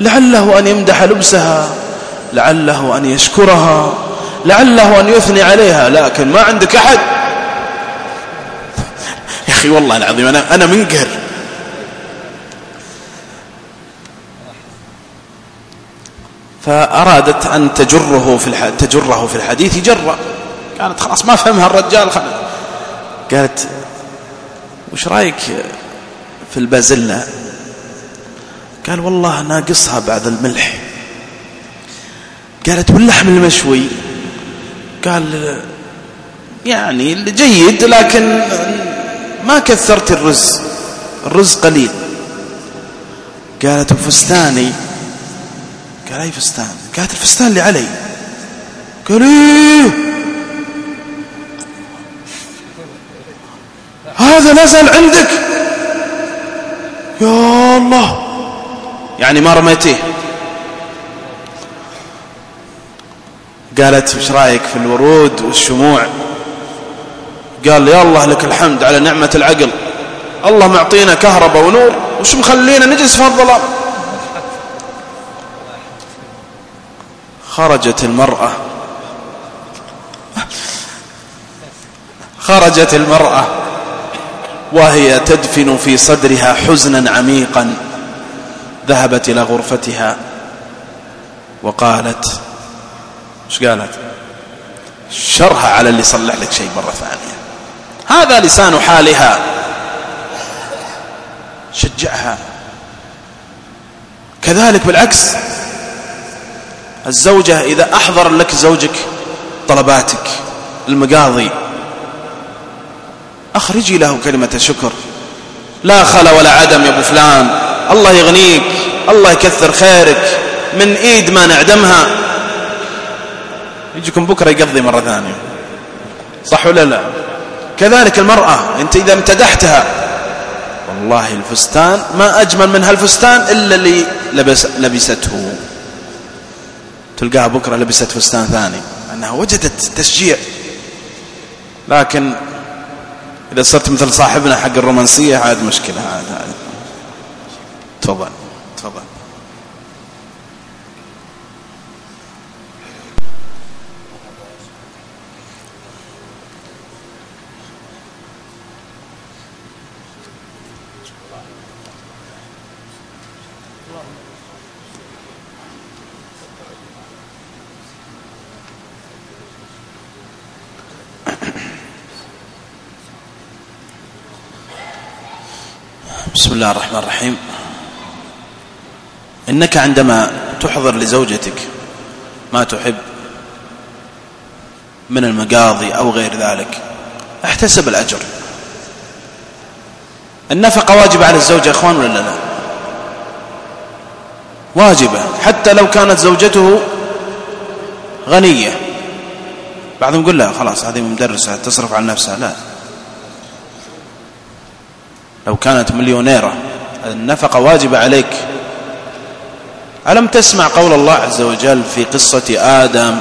لعله أن يمدح لبسها لعله أن يشكرها لعله أن يثني عليها. لكن ما عندك أحد. يا أخي والله العظيم أنا, أنا منقهر فأرادت أن تجره في تجره في الحديث جرة قالت خلاص ما فهمها الرجال خلاص. قالت وش رأيك في البازلة قال والله ناقصها بعد الملح. قالت واللحم المشوي؟ قال يعني جيد لكن ما كثرت الرز الرز قليل. قالت وفستاني؟ قال اي فستان قالت الفستان اللي علي. قال إيه؟ هذا نزل عندك؟ يا الله. يعني ما رميتيه؟ قالت وش رأيك في الورود والشموع؟ قال يا الله لك الحمد على نعمة العقل. الله معطينا كهرباء ونور وش مخلينا نجلس في الظلام خرجت المرأة. خرجت المرأة وهي تدفن في صدرها حزنا عميقا ذهبت إلى غرفتها وقالت إيش قالت؟ شرها على اللي صلح لك شيء مرة ثانية. هذا لسان حالها. شجعها. كذلك بالعكس. الزوجة إذا أحضر لك زوجك طلباتك المقاضي. أخرجي له كلمة شكر. لا خلا ولا عدم يا أبو فلان. الله يغنيك الله يكثر خيرك. من إيد ما نعدمها. يجيكم بكرة يقضي مرة ثانية. صح ولا لا؟ كذلك المرأة أنت إذا امتدحتها. والله الفستان ما أجمل من هالفستان إلا اللي لبس لبسته. تلقاها بكرة لبست فستان ثاني. أنها وجدت تشجيع. لكن إذا صرت مثل صاحبنا حق الرومانسية عاد مشكلة عاد عاد. تفضل تفضل بسم الله الرحمن الرحيم. إنك عندما تحضر لزوجتك ما تحب من المقاضي أو غير ذلك احتسب الأجر. النفقة واجبة على الزوجة يا إخوان ولا لا؟ واجبة حتى لو كانت زوجته غنية. بعضهم يقول لا خلاص هذه مدرسة تصرف عن نفسها لا. لو كانت مليونيرة. النفقة واجبة عليك. ألم تسمع قول الله عز وجل في قصة آدم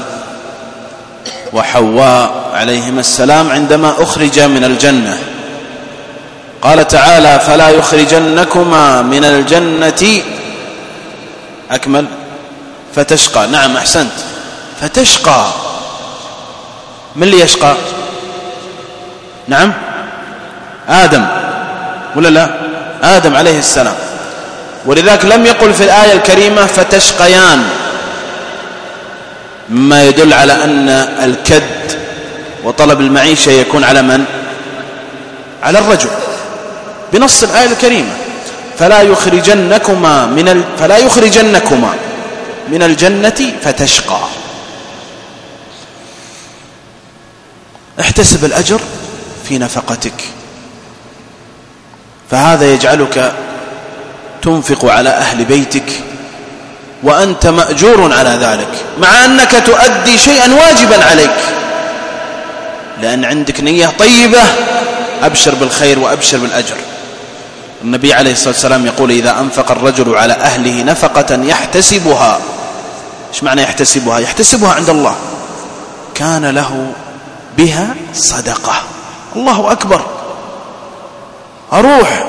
وحواء عليهما السلام عندما أخرج من الجنة؟ قال تعالى فلا يخرجنكما من الجنة. أكمل. فتشقى. نعم أحسنت. فتشقى. من اللي يشقى؟ نعم آدم. ولا لا؟ آدم عليه السلام. ولذلك لم يقل في الآية الكريمة فتشقيان. مما يدل على أن الكد وطلب المعيشة يكون على من؟ على الرجل. بنص الآية الكريمة. فلا يخرجنكما من ال... فلا يخرجنكما من الجنة فتشقى. احتسب الأجر في نفقتك. فهذا يجعلك تنفق على أهل بيتك وأنت مأجور على ذلك مع أنك تؤدي شيئا واجبا عليك. لأن عندك نية طيبة أبشر بالخير وأبشر بالأجر. النبي عليه الصلاة والسلام يقول إذا أنفق الرجل على أهله نفقة يحتسبها. إيش معنى يحتسبها؟ يحتسبها عند الله. كان له بها صدقة. الله أكبر. أروح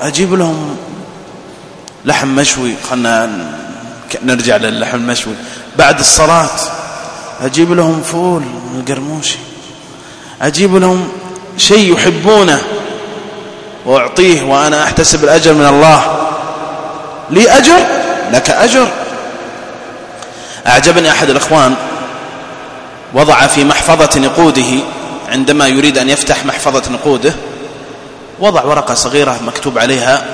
أجيب لهم لحم مشوي. خلنا نرجع للحم المشوي. بعد الصلاة أجيب لهم فول من القرموشي. أجيب لهم شيء يحبونه وأعطيه وأنا أحتسب الأجر من الله. لي أجر؟ لك أجر. أعجبني أحد الأخوان وضع في محفظة نقوده عندما يريد أن يفتح محفظة نقوده. وضع ورقة صغيرة مكتوب عليها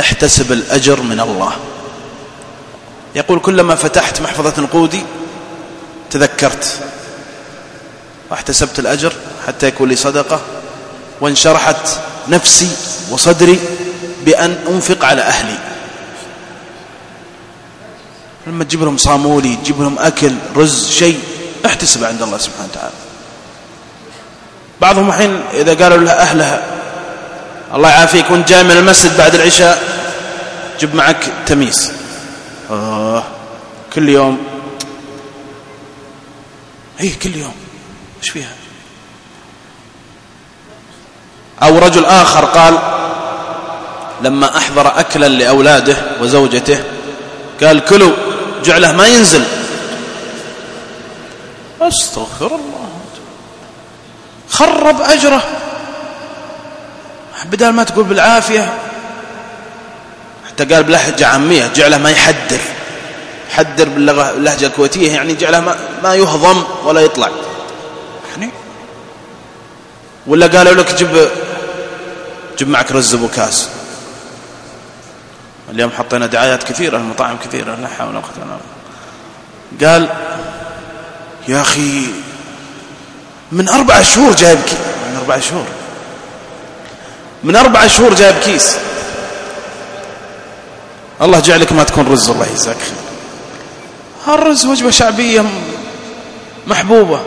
احتسب الأجر من الله. يقول كلما فتحت محفظة نقودي تذكرت واحتسبت الأجر حتى يكون لي صدقة وانشرحت نفسي وصدري بأن أنفق على أهلي. لما تجيب لهم صامولي تجيب لهم أكل رز شيء احتسب عند الله سبحانه وتعالى. بعضهم الحين إذا قالوا لها أهلها الله يعافيك. وانت جاي من المسجد بعد العشاء جيب معك تميس. آه كل يوم. اي كل يوم. إيش فيها؟ أو رجل آخر قال لما أحضر أكلا لأولاده وزوجته قال كلوا جعله ما ينزل. أستغفر الله. خرب أجره. بدل ما تقول بالعافية حتى قال بلهجة عامية جعله ما يحدر. حدر باللغة الكويتية يعني جعله ما, ما يهضم ولا يطلع. يعني؟ ولا قالوا لك جب جب معك رز ابو كاس اليوم حطينا دعايات كثيرة المطاعم كثيرة لا حول ولا قوة قال يا أخي من أربع شهور جايب كيس من أربع شهور. من أربع شهور جايب كيس. الله جعلك ما تكون رز الله يجزاك خير. هالرز وجبة شعبية محبوبة.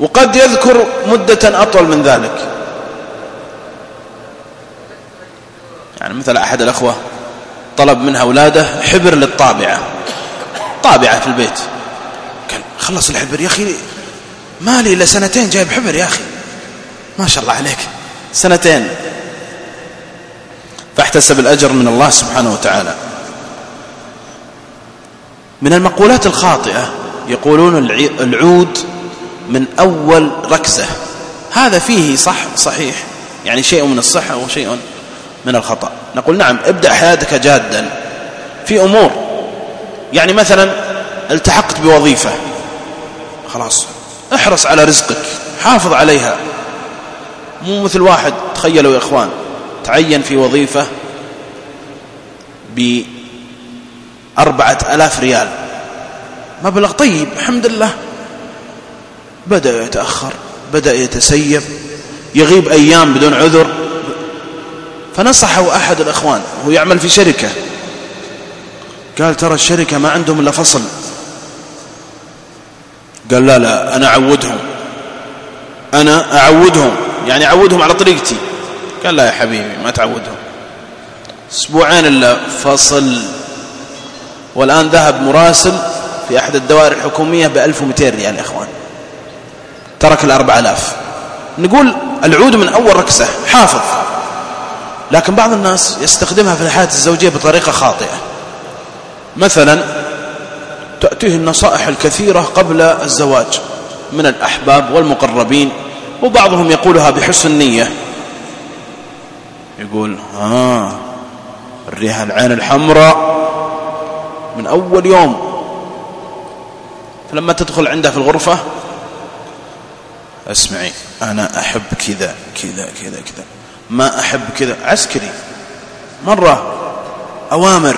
وقد يذكر مدة أطول من ذلك. يعني مثل أحد الأخوة طلب من أولاده حبر للطابعة. طابعة في البيت. قال خلص الحبر يا أخي مالي إلا سنتين جايب حبر يا أخي. ما شاء الله عليك. سنتين. فاحتسب الأجر من الله سبحانه وتعالى. من المقولات الخاطئة يقولون العود من أول ركزة. هذا فيه صح صحيح. يعني شيء من الصحة وشيء من الخطأ. نقول نعم ابدأ حياتك جادا في أمور. يعني مثلا التحقت بوظيفة. خلاص احرص على رزقك حافظ عليها. مو مثل واحد. تخيلوا يا إخوان تعين في وظيفة بأربعة ألاف ريال. مبلغ طيب الحمد لله. بدأ يتأخر بدأ يتسيب يغيب أيام بدون عذر. فنصحه أحد الأخوان هو يعمل في شركة. قال ترى الشركة ما عندهم إلا فصل. قال لا لا أنا أعودهم. أنا أعودهم. يعني أعودهم على طريقتي. قال لا يا حبيبي ما تعودهم. أسبوعين إلا فصل. والآن ذهب مراسل في أحد الدوائر الحكومية ب 1200 ريال يا إخوان. ترك الأربع آلاف. نقول العود من أول ركسة حافظ. لكن بعض الناس يستخدمها في الحياة الزوجية بطريقة خاطئة. مثلا تأتيه النصائح الكثيرة قبل الزواج من الأحباب والمقربين. وبعضهم يقولها بحسن نية. يقول ها الريحة العين الحمراء من أول يوم. فلما تدخل عندها في الغرفة اسمعي أنا أحب كذا كذا كذا كذا. ما أحب كذا. عسكري. مرة أوامر.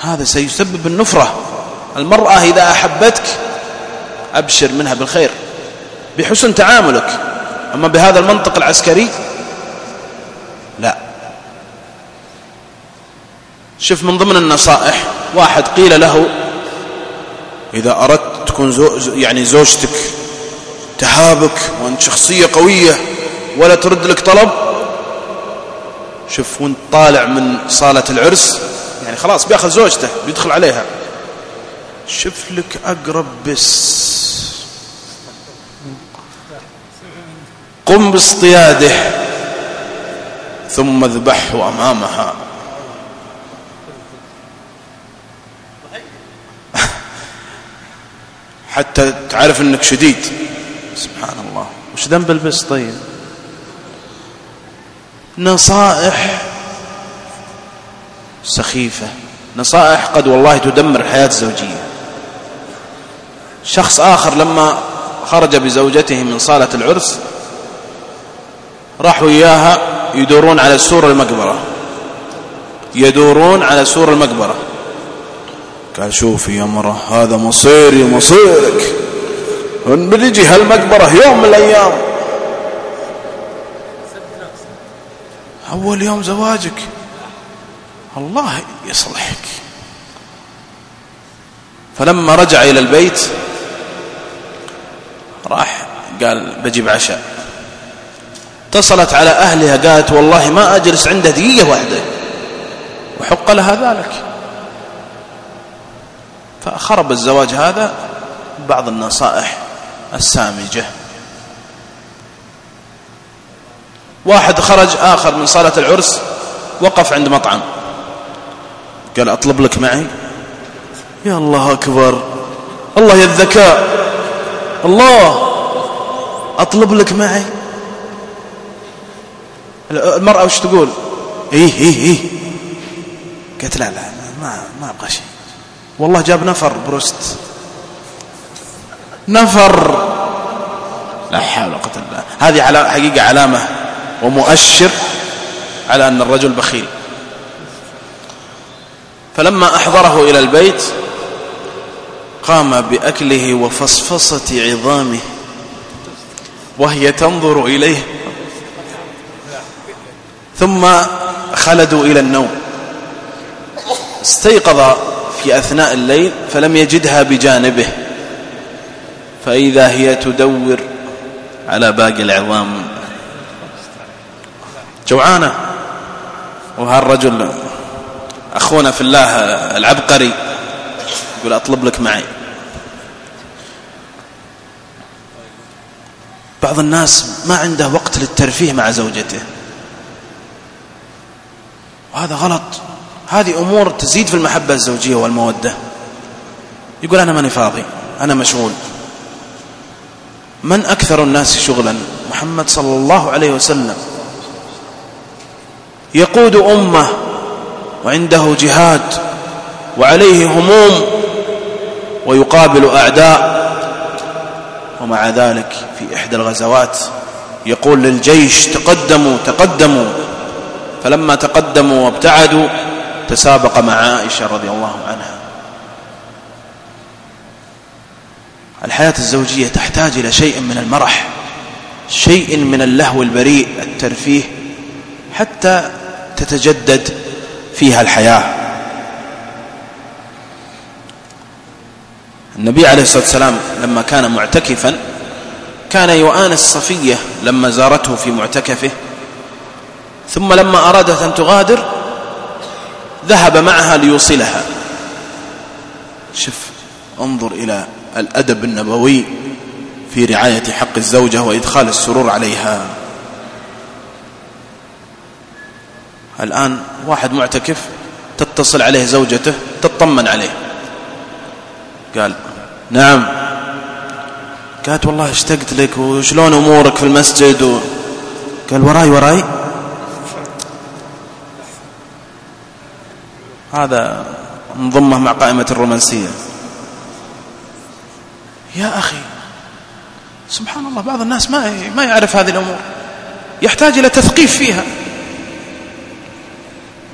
هذا سيسبب النفرة. المرأة إذا أحبتك أبشر منها بالخير. بحسن تعاملك. أما بهذا المنطق العسكري لا. شوف من ضمن النصائح واحد قيل له إذا أردت تكون زو يعني زوجتك تهابك وأنت شخصية قوية ولا ترد لك طلب شوف وأنت طالع من صالة العرس يعني خلاص بيأخذ زوجته بيدخل عليها. شوف لك أقرب بس. قم باصطياده ثم اذبحه أمامها. حتى تعرف إنك شديد. سبحان الله. وش ذنب البس طيب؟ نصائح سخيفة. نصائح قد والله تدمر الحياة الزوجية شخص آخر لما خرج بزوجته من صالة العرس راحوا إياها يدورون على سور المقبرة. يدورون على سور المقبرة. قال شوفي يا مرة هذا مصيري مصيرك. بنجي هالمقبرة يوم من الأيام. أول يوم زواجك. الله يصلحك. فلما رجع إلى البيت راح قال بجيب عشاء. اتصلت على أهلها قالت والله ما أجلس عنده دقيقة واحدة. وحق لها ذلك. فخرب الزواج هذا بعض النصائح السامجة. واحد خرج آخر من صالة العرس وقف عند مطعم. قال أطلب لك معي. يا الله أكبر. الله يا الذكاء الله أطلب لك معي. المرأة وش تقول؟ إيه إيه إيه. قلت لا لا ما ما أبغى شيء. والله جاب نفر بروست. نفر. لا حول ولا قوة إلا هذه على حقيقة علامة ومؤشر على أن الرجل بخيل. فلما أحضره إلى البيت قام بأكله وفصفصة عظامه وهي تنظر إليه. ثم خلدوا إلى النوم. استيقظ في أثناء الليل فلم يجدها بجانبه. فإذا هي تدور على باقي العظام. جوعانة. وهالرجل أخونا في الله العبقري يقول أطلب لك معي. بعض الناس ما عنده وقت للترفيه مع زوجته. وهذا غلط. هذه أمور تزيد في المحبة الزوجية والمودة. يقول أنا ماني فاضي. أنا مشغول. من أكثر الناس شغلا؟ محمد صلى الله عليه وسلم. يقود أمة وعنده جهاد وعليه هموم ويقابل أعداء. ومع ذلك في إحدى الغزوات يقول للجيش تقدموا تقدموا. فلما تقدموا وابتعدوا تسابق مع عائشة رضي الله عنها. الحياة الزوجية تحتاج إلى شيء من المرح شيء من اللهو البريء الترفيه حتى تتجدد فيها الحياة. النبي عليه الصلاة والسلام لما كان معتكفا كان يؤانس صفية لما زارته في معتكفه ثم لما أرادت أن تغادر ذهب معها ليوصلها. شف انظر إلى الأدب النبوي في رعاية حق الزوجة وإدخال السرور عليها. الآن واحد معتكف تتصل عليه زوجته تطمن عليه. قال نعم. قالت والله اشتقت لك وشلون أمورك في المسجد؟ و... قال وراي وراي. هذا نضمه مع قائمة الرومانسية. يا أخي سبحان الله بعض الناس ما ما يعرف هذه الأمور. يحتاج إلى تثقيف فيها.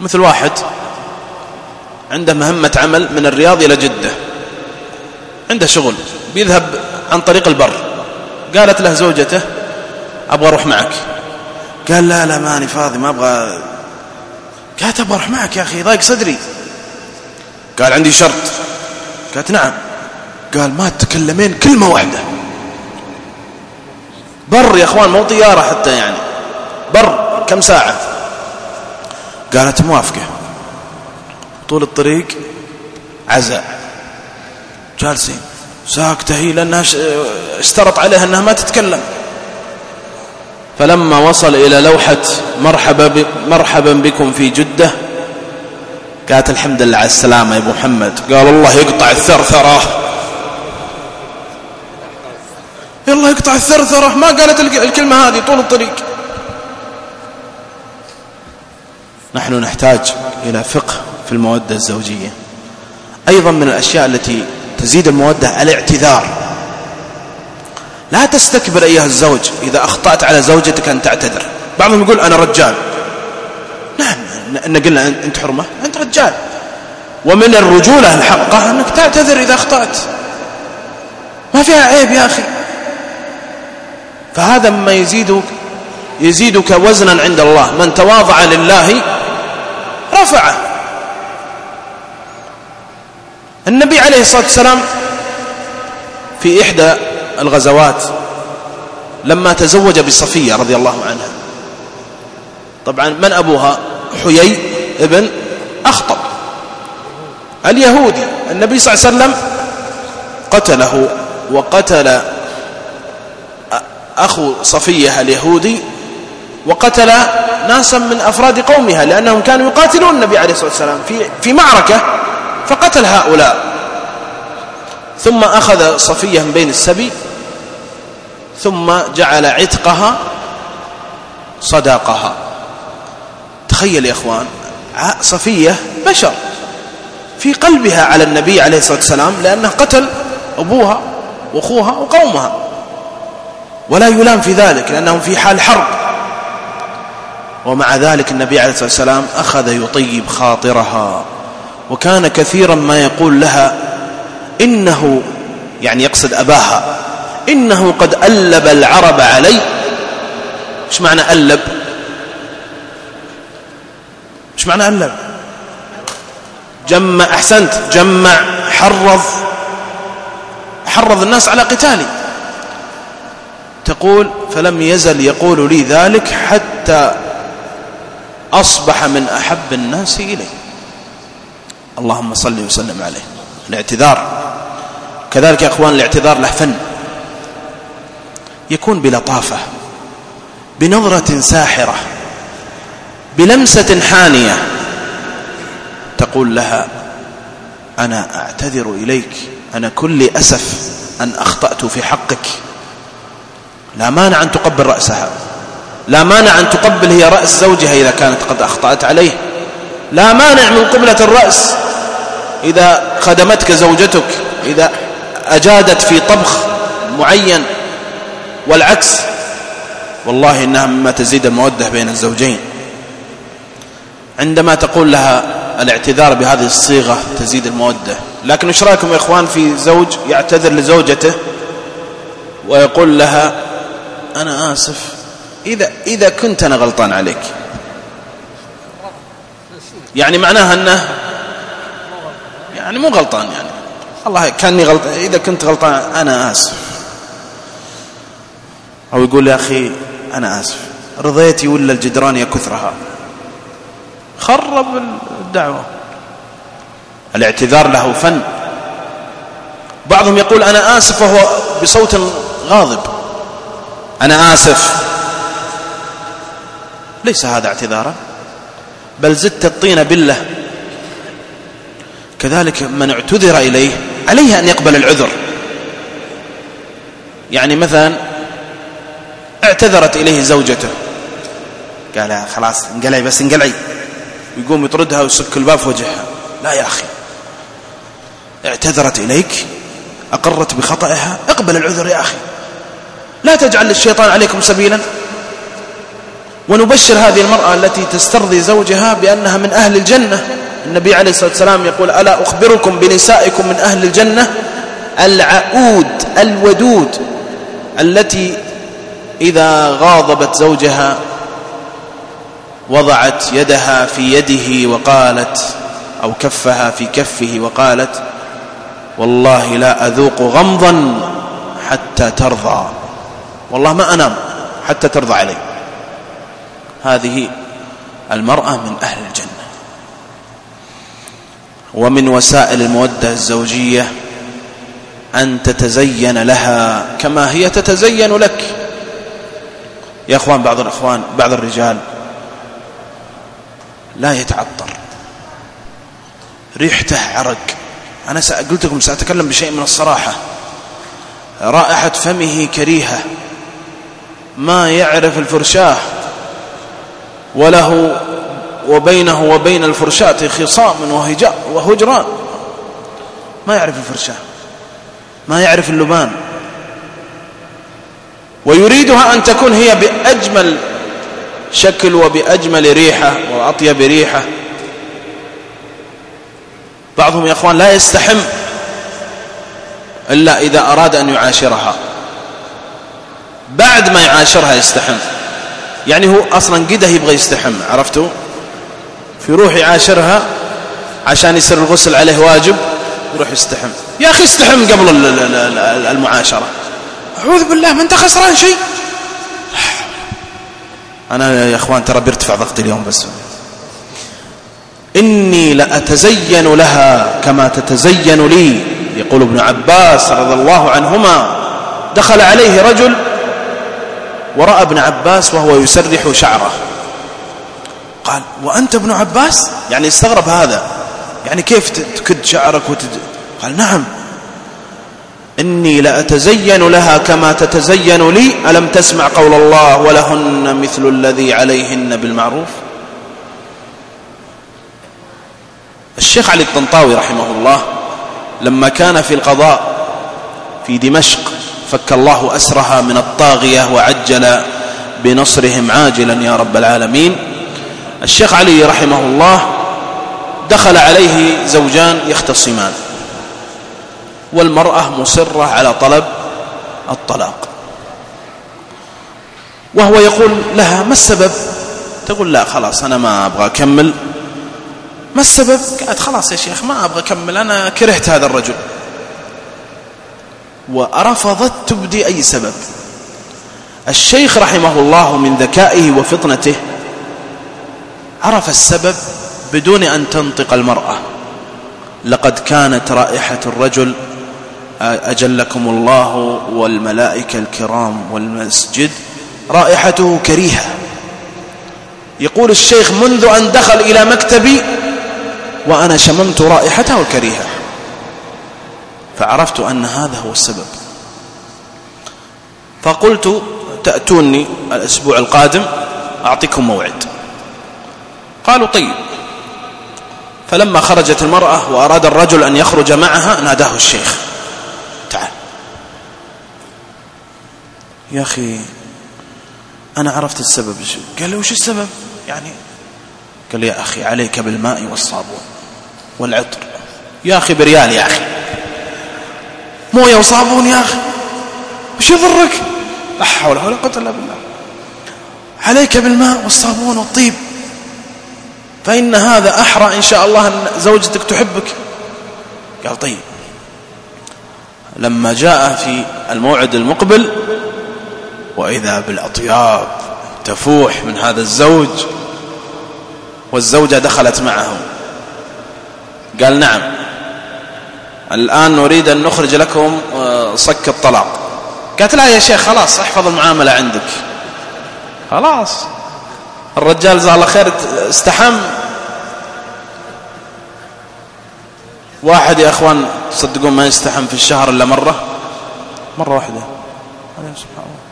مثل واحد عنده مهمة عمل من الرياض إلى جدة. عنده شغل بيذهب عن طريق البر. قالت له زوجته أبغى أروح معك. قال لا لا ماني فاضي ما أبغى قالت أبغى أروح معك يا أخي ضايق صدري. قال عندي شرط. قالت نعم. قال ما تتكلمين كلمة واحدة. بر يا أخوان مو طيارة حتى يعني. بر كم ساعة؟ قالت موافقة. طول الطريق عزاء. جالسين. ساكتة هي لأنها اشترط عليها أنها ما تتكلم. فلما وصل إلى لوحة مرحبا, مرحبا بكم في جدة قالت الحمد لله على السلامة يا أبو محمد. قال الله يقطع الثرثرة. الله يقطع الثرثرة. ما قالت الكلمة هذه طول الطريق. نحن نحتاج إلى فقه في المودة الزوجية. أيضا من الأشياء التي تزيد المودة الاعتذار. لا تستكبر أيها الزوج إذا أخطأت على زوجتك أن تعتذر. بعضهم يقول أنا رجال. نعم أن قلنا أنت حرمة. أنت رجال. ومن الرجولة الحقة أنك تعتذر إذا أخطأت. ما فيها عيب يا أخي. فهذا مما يزيدك يزيدك وزنا عند الله. من تواضع لله رفعه. النبي عليه الصلاة والسلام في إحدى الغزوات لما تزوج بصفية رضي الله عنها. طبعا من أبوها؟ حيي ابن أخطب. اليهودي. النبي صلى الله عليه وسلم قتله وقتل أخو صفية اليهودي وقتل ناسا من أفراد قومها لأنهم كانوا يقاتلون النبي عليه الصلاة والسلام في, في معركة فقتل هؤلاء. ثم أخذ صفية من بين السبي ثم جعل عتقها صداقها. تخيل يا إخوان صفية بشر في قلبها على النبي عليه الصلاة والسلام لأنه قتل أبوها وأخوها وقومها. ولا يلام في ذلك لأنهم في حال حرب. ومع ذلك النبي عليه الصلاة والسلام أخذ يطيب خاطرها. وكان كثيرا ما يقول لها إنه يعني يقصد أباها إنه قد ألب العرب علي. إيش معنى ألب؟ إيش معنى ألب؟ جمع أحسنت. جمع حرض. حرض الناس على قتالي. تقول فلم يزل يقول لي ذلك حتى أصبح من أحب الناس إلي. اللهم صل وسلم عليه. الاعتذار. كذلك يا أخوان الاعتذار له فن يكون بلطافة بنظرة ساحرة بلمسة حانية. تقول لها أنا أعتذر إليك أنا كل أسف أن أخطأت في حقك. لا مانع أن تقبل رأسها. لا مانع أن تقبل هي رأس زوجها إذا كانت قد أخطأت عليه. لا مانع من قبلة الرأس. إذا خدمتك زوجتك إذا أجادت في طبخ معين والعكس. والله إنها مما تزيد المودة بين الزوجين. عندما تقول لها الاعتذار بهذه الصيغة تزيد المودة. لكن إيش رأيكم يا إخوان في زوج يعتذر لزوجته ويقول لها أنا آسف إذا, إذا كنت أنا غلطان عليك. يعني معناها أنه يعني مو غلطان يعني. الله كأني غلطان إذا كنت غلطان أنا آسف. أو يقول يا أخي أنا آسف رضيتي ولا الجدران يا كثرها؟ خرب الدعوة. الاعتذار له فن. بعضهم يقول أنا آسف وهو بصوت غاضب. أنا آسف. ليس هذا اعتذارا؟ بل زدت الطين بالله. كذلك من اعتذر إليه عليه أن يقبل العذر. يعني مثلا اعتذرت إليه زوجته. قال خلاص انقلعي بس انقلعي. ويقوم يطردها ويسك الباب في وجهها. لا يا أخي. اعتذرت إليك. أقرت بخطئها اقبل العذر يا أخي. لا تجعل للشيطان عليكم سبيلا. ونبشر هذه المرأة التي تسترضي زوجها بأنها من أهل الجنة. النبي عليه الصلاة والسلام يقول ألا أخبركم بنسائكم من أهل الجنة؟ العؤود الودود التي إذا غاضبت زوجها وضعت يدها في يده وقالت أو كفها في كفه وقالت والله لا أذوق غمضا حتى ترضى. والله ما أنام حتى ترضى علي. هذه المرأة من أهل الجنة. ومن وسائل المودة الزوجية أن تتزين لها كما هي تتزين لك. يا أخوان بعض الأخوان بعض الرجال لا يتعطر. ريحته عرق. أنا قلت لكم سأتكلم بشيء من الصراحة. رائحة فمه كريهة. ما يعرف الفرشاة. وله وبينه وبين الفرشاة خصام وهجران. ما يعرف الفرشاة. ما يعرف اللبان. ويريدها أن تكون هي بأجمل شكل وبأجمل ريحة وأطيب ريحة. بعضهم يا أخوان لا يستحم إلا إذا أراد أن يعاشرها. بعد ما يعاشرها يستحم. يعني هو أصلا قده يبغى يستحم عرفتوا في روح يعاشرها عشان يصير الغسل عليه واجب يروح يستحم. يا أخي استحم قبل المعاشرة. أعوذ بالله ما أنت خسران شيء؟ أنا يا أخوان ترى بيرتفع ضغطي اليوم بس. إني لأتزين لها كما تتزين لي يقول ابن عباس رضي الله عنهما. دخل عليه رجل ورأى ابن عباس وهو يسرح شعره. قال وأنت ابن عباس؟ يعني استغرب هذا. يعني كيف تكد شعرك وتد... قال نعم. إني لأتزين لها كما تتزين لي. ألم تسمع قول الله ولهن مثل الذي عليهن بالمعروف؟ الشيخ علي الطنطاوي رحمه الله لما كان في القضاء في دمشق فك الله أسرها من الطاغية وعجل بنصرهم عاجلا يا رب العالمين. الشيخ علي رحمه الله دخل عليه زوجان يختصمان. والمرأة مصرة على طلب الطلاق. وهو يقول لها ما السبب؟ تقول لا خلاص أنا ما أبغى أكمل. ما السبب؟ قالت خلاص يا شيخ ما أبغى أكمل أنا كرهت هذا الرجل. ورفضت تبدي أي سبب؟ الشيخ رحمه الله من ذكائه وفطنته عرف السبب بدون أن تنطق المرأة. لقد كانت رائحة الرجل أجلكم الله والملائكة الكرام والمسجد رائحته كريهة. يقول الشيخ منذ أن دخل إلى مكتبي وأنا شممت رائحته الكريهة. فعرفت أن هذا هو السبب. فقلت تأتوني الأسبوع القادم أعطيكم موعد. قالوا طيب. فلما خرجت المرأة وأراد الرجل أن يخرج معها ناداه الشيخ. تعال يا أخي أنا عرفت السبب. قال له وش السبب؟ يعني قال يا أخي عليك بالماء والصابون والعطر. يا أخي بريال يا أخي. موية وصابون يا أخي. وش يضرك؟ لا حول ولا قوة إلا بالله. عليك بالماء والصابون والطيب. فإن هذا أحرى إن شاء الله أن زوجتك تحبك. قال طيب. لما جاء في الموعد المقبل وإذا بالأطياب تفوح من هذا الزوج والزوجة دخلت معه. قال نعم الآن نريد أن نخرج لكم آه، صك الطلاق. قالت لا يا شيخ خلاص احفظ المعاملة عندك. خلاص الرجال جزاه الله خير استحم. واحد يا أخوان تصدقون ما يستحم في الشهر إلا مرة؟ مرة واحدة. سبحان الله.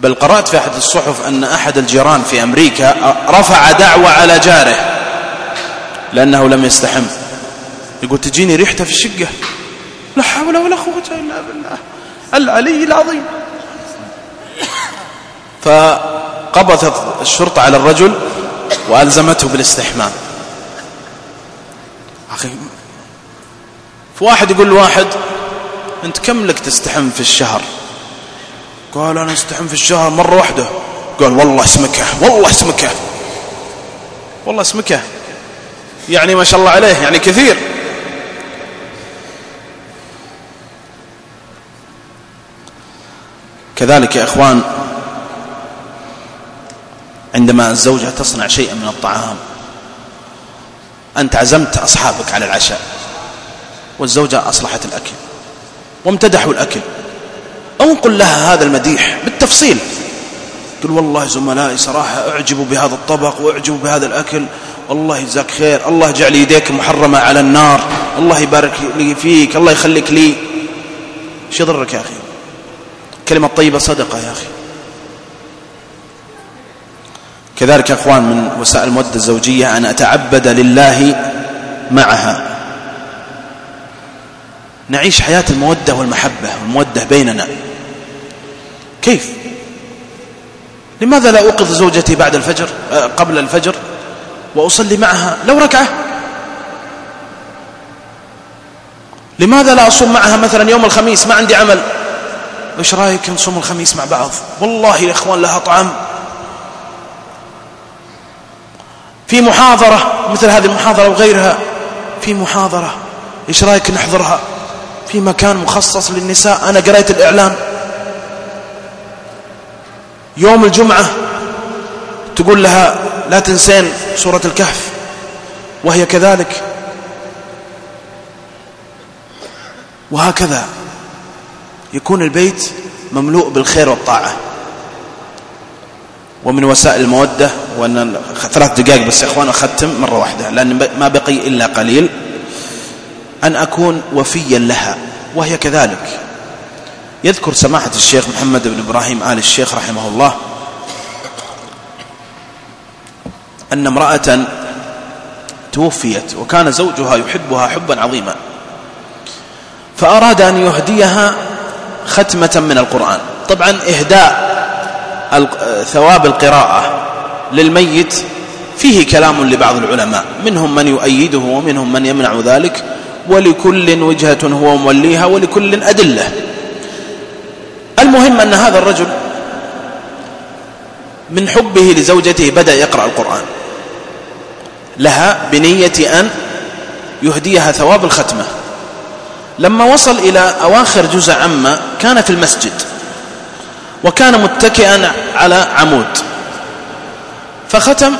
بل قرأت في أحد الصحف أن أحد الجيران في أمريكا رفع دعوى على جاره لأنه لم يستحم. يقول تجيني ريحته في الشقة. لا حول ولا قوة إلا بالله. العلي العظيم. فقبضت الشرطة على الرجل وألزمته بالاستحمام. أخي فواحد يقول لواحد أنت كم لك تستحم في الشهر؟ قال أنا أستحم في الشهر مرة واحدة. قال والله اسمكه والله اسمكه والله اسمكه يعني ما شاء الله عليه يعني كثير. كذلك يا إخوان عندما الزوجة تصنع شيئا من الطعام أنت عزمت أصحابك على العشاء والزوجة أصلحت الأكل وامتدحوا الأكل. أو انقل لها هذا المديح بالتفصيل. قل والله زملائي صراحة أعجبوا بهذا الطبق وأعجبوا بهذا الأكل. والله يجزاك خير الله جعل يديك محرمة على النار. الله يبارك لي فيك الله يخليك لي. إيش يضرك يا أخي؟ كلمة طيبة صدقة يا أخي. كذلك يا أخوان من وسائل المودة الزوجية أن أتعبد لله معها. نعيش حياة المودة والمحبة والمودة بيننا. كيف؟ لماذا لا أوقظ زوجتي بعد الفجر؟ آه، قبل الفجر وأصلي معها لو ركعة؟ لماذا لا أصوم معها مثلا يوم الخميس؟ ما عندي عمل. إيش رأيك نصوم الخميس مع بعض؟ والله يا إخوان لها طعم. في محاضرة مثل هذه المحاضرة وغيرها في محاضرة إيش رأيك نحضرها؟ في مكان مخصص للنساء أنا قريت الإعلان. يوم الجمعة تقول لها لا تنسين سورة الكهف. وهي كذلك. وهكذا يكون البيت مملوء بالخير والطاعة. ومن وسائل المودة وأن ثلاث دقائق بس يا أخوان أختم مرة واحدة لأن ما بقي إلا قليل. أن أكون وفيا لها وهي كذلك. يذكر سماحة الشيخ محمد بن إبراهيم آل الشيخ رحمه الله أن امرأة توفيت وكان زوجها يحبها حبا عظيما فأراد أن يهديها ختمة من القرآن. طبعا إهداء ثواب القراءة للميت فيه كلام لبعض العلماء منهم من يؤيده ومنهم من يمنع ذلك ولكل وجهة هو موليها ولكل أدلة. المهم أن هذا الرجل من حبه لزوجته بدأ يقرأ القرآن. لها بنية أن يهديها ثواب الختمة. لما وصل إلى أواخر جزء عما كان في المسجد وكان متكئا على عمود. فختم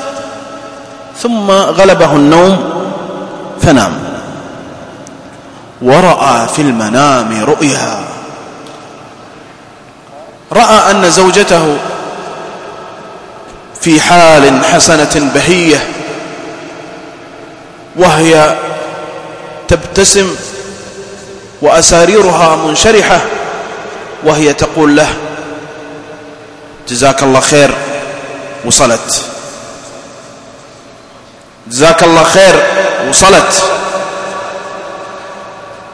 ثم غلبه النوم فنام. ورأى في المنام رؤيا. رأى أن زوجته في حال حسنة بهية وهي تبتسم وأساريرها منشرحة وهي تقول له جزاك الله خير وصلت. جزاك الله خير وصلت.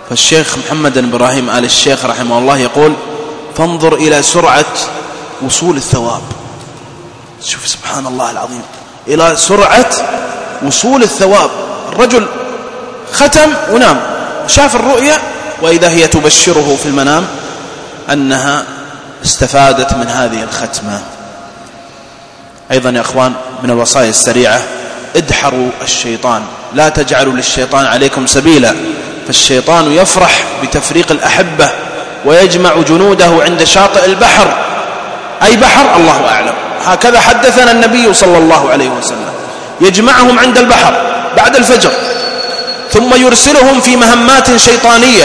فالشيخ محمد بن إبراهيم آل الشيخ رحمه الله يقول فانظر إلى سرعة وصول الثواب. شوف سبحان الله العظيم. إلى سرعة وصول الثواب. الرجل ختم ونام شاف الرؤيا وإذا هي تبشره في المنام أنها استفادت من هذه الختمة. أيضا يا أخوان من الوصايا السريعة ادحروا الشيطان. لا تجعلوا للشيطان عليكم سبيلا. فالشيطان يفرح بتفريق الأحبة ويجمع جنوده عند شاطئ البحر. أي بحر؟ الله أعلم. هكذا حدثنا النبي صلى الله عليه وسلم. يجمعهم عند البحر بعد الفجر ثم يرسلهم في مهمات شيطانية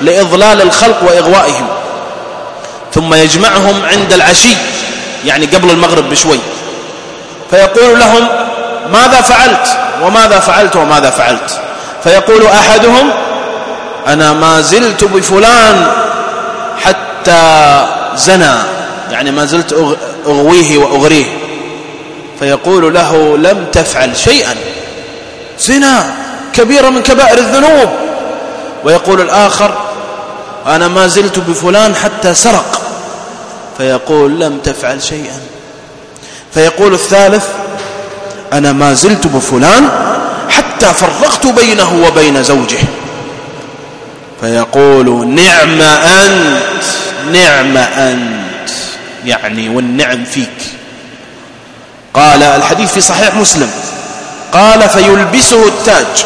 لإضلال الخلق وإغوائهم. ثم يجمعهم عند العشي يعني قبل المغرب بشوي. فيقول لهم ماذا فعلت؟ وماذا فعلت؟ وماذا فعلت؟ فيقول أحدهم أنا ما زلت بفلان حتى زنى. يعني ما زلت أغويه وأغريه. فيقول له لم تفعل شيئا. زنا كبيرة من كبائر الذنوب. ويقول الآخر أنا ما زلت بفلان حتى سرق. فيقول لم تفعل شيئا. فيقول الثالث أنا ما زلت بفلان حتى فرقت بينه وبين زوجه. فيقول نعم أنت نعم أنت يعني والنعم فيك. قال الحديث في صحيح مسلم قال فيلبسه التاج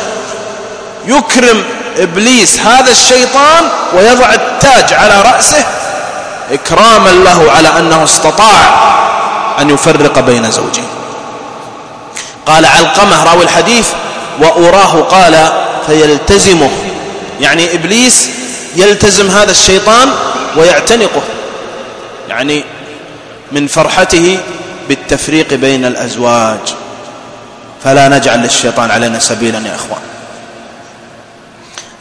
يكرم إبليس هذا الشيطان ويضع التاج على رأسه إكراما له على أنه استطاع أن يفرق بين زوجين. قال علقمة راوي الحديث وأراه قال فيلتزمه. يعني إبليس يلتزم هذا الشيطان ويعتنقه. يعني من فرحته بالتفريق بين الأزواج. فلا نجعل للشيطان علينا سبيلا يا أخوان.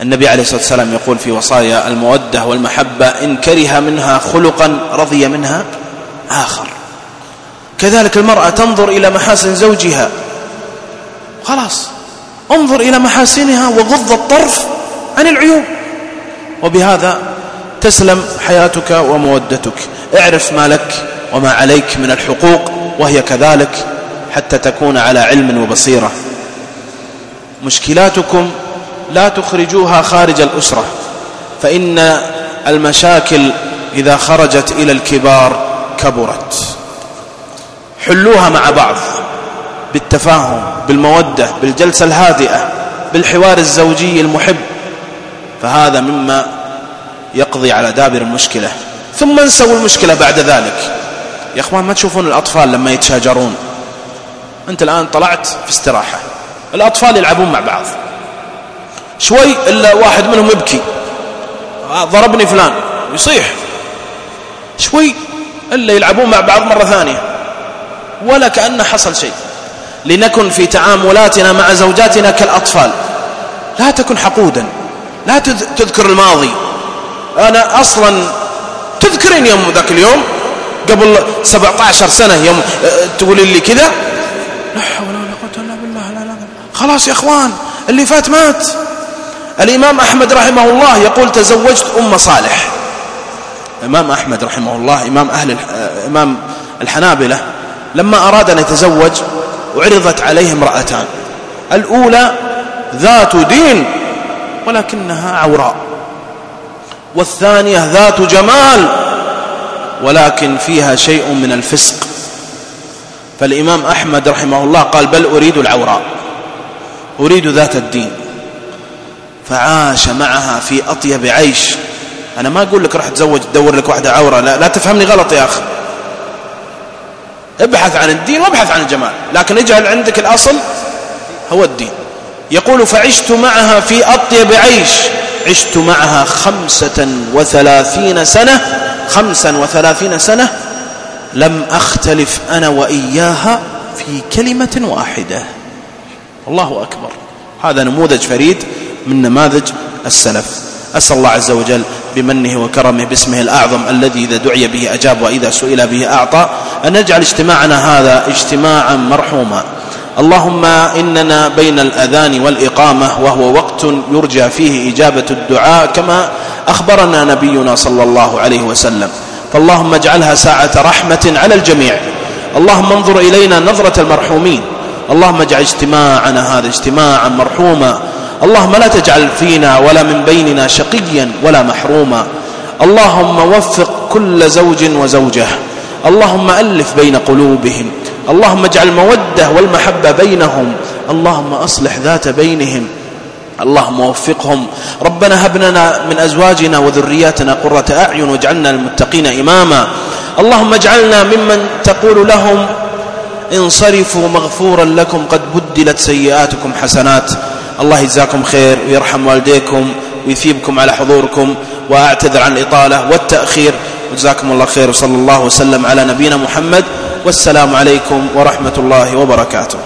النبي عليه الصلاة والسلام يقول في وصايا المودة والمحبة إن كره منها خلقا رضي منها آخر. كذلك المرأة تنظر إلى محاسن زوجها. خلاص انظر إلى محاسنها وغض الطرف عن العيوب. وبهذا تسلم حياتك ومودتك. اعرف ما لك وما عليك من الحقوق وهي كذلك حتى تكون على علم وبصيرة. مشكلاتكم لا تخرجوها خارج الأسرة فإن المشاكل إذا خرجت إلى الكبار كبرت. حلوها مع بعض بالتفاهم بالمودة بالجلسة الهادئة بالحوار الزوجي المحب فهذا مما يقضي على دابر المشكلة. ثم انسوا المشكلة بعد ذلك. يا أخوان ما تشوفون الأطفال لما يتشاجرون؟ أنت الآن طلعت في استراحة. الأطفال يلعبون مع بعض. شوي إلا واحد منهم يبكي. ضربني فلان. يصيح. شوي إلا يلعبون مع بعض مرة ثانية. ولا كأن حصل شيء. لنكن في تعاملاتنا مع زوجاتنا كالأطفال. لا تكن حقودا. لا تذكر الماضي. أنا أصلا تذكرين يوم ذاك اليوم؟ قبل 17 سنة يوم أه، تقول لي كذا؟ لا حول ولا قوة إلا بالله لا لا. خلاص يا أخوان اللي فات مات. الإمام أحمد رحمه الله يقول تزوجت أم صالح. إمام أحمد رحمه الله إمام أهل أه، إمام الحنابلة لما أراد أن يتزوج وعرضت عليه امرأتان. الأولى ذات دين ولكنها عوراء. والثانية ذات جمال ولكن فيها شيء من الفسق. فالإمام أحمد رحمه الله قال بل أريد العوراء. أريد ذات الدين. فعاش معها في أطيب عيش. أنا ما أقول لك راح تزوج تدور لك واحدة عورة لا, لا تفهمني غلط يا أخي. ابحث عن الدين وابحث عن الجمال لكن اجعل عندك الأصل هو الدين. يقول فعشت معها في أطيب عيش. عشت معها خمسة وثلاثين سنة خمسا وثلاثين سنة لم أختلف أنا وإياها في كلمة واحدة. الله أكبر. هذا نموذج فريد من نماذج السلف. أسأل الله عز وجل بمنه وكرمه باسمه الأعظم الذي إذا دعي به أجاب وإذا سئل به أعطى أن نجعل اجتماعنا هذا اجتماعا مرحوما. اللهم إننا بين الأذان والإقامة وهو وقت يرجى فيه إجابة الدعاء كما أخبرنا نبينا صلى الله عليه وسلم. فاللهم اجعلها ساعة رحمة على الجميع. اللهم انظر إلينا نظرة المرحومين. اللهم اجعل اجتماعنا هذا اجتماعا مرحوما. اللهم لا تجعل فينا ولا من بيننا شقيا ولا محروما. اللهم وفق كل زوج وزوجة. اللهم ألف بين قلوبهم. اللهم اجعل المودة والمحبة بينهم. اللهم أصلح ذات بينهم. اللهم وفقهم. ربنا هب لنا من أزواجنا وذرياتنا قرة أعين واجعلنا للمتقين إماما. اللهم اجعلنا ممن تقول لهم انصرفوا مغفورا لكم قد بدلت سيئاتكم حسنات. الله يجزاكم خير ويرحم والديكم ويثيبكم على حضوركم وأعتذر عن الإطالة والتأخير. وجزاكم الله خير وصلى الله وسلم على نبينا محمد. والسلام عليكم ورحمة الله وبركاته.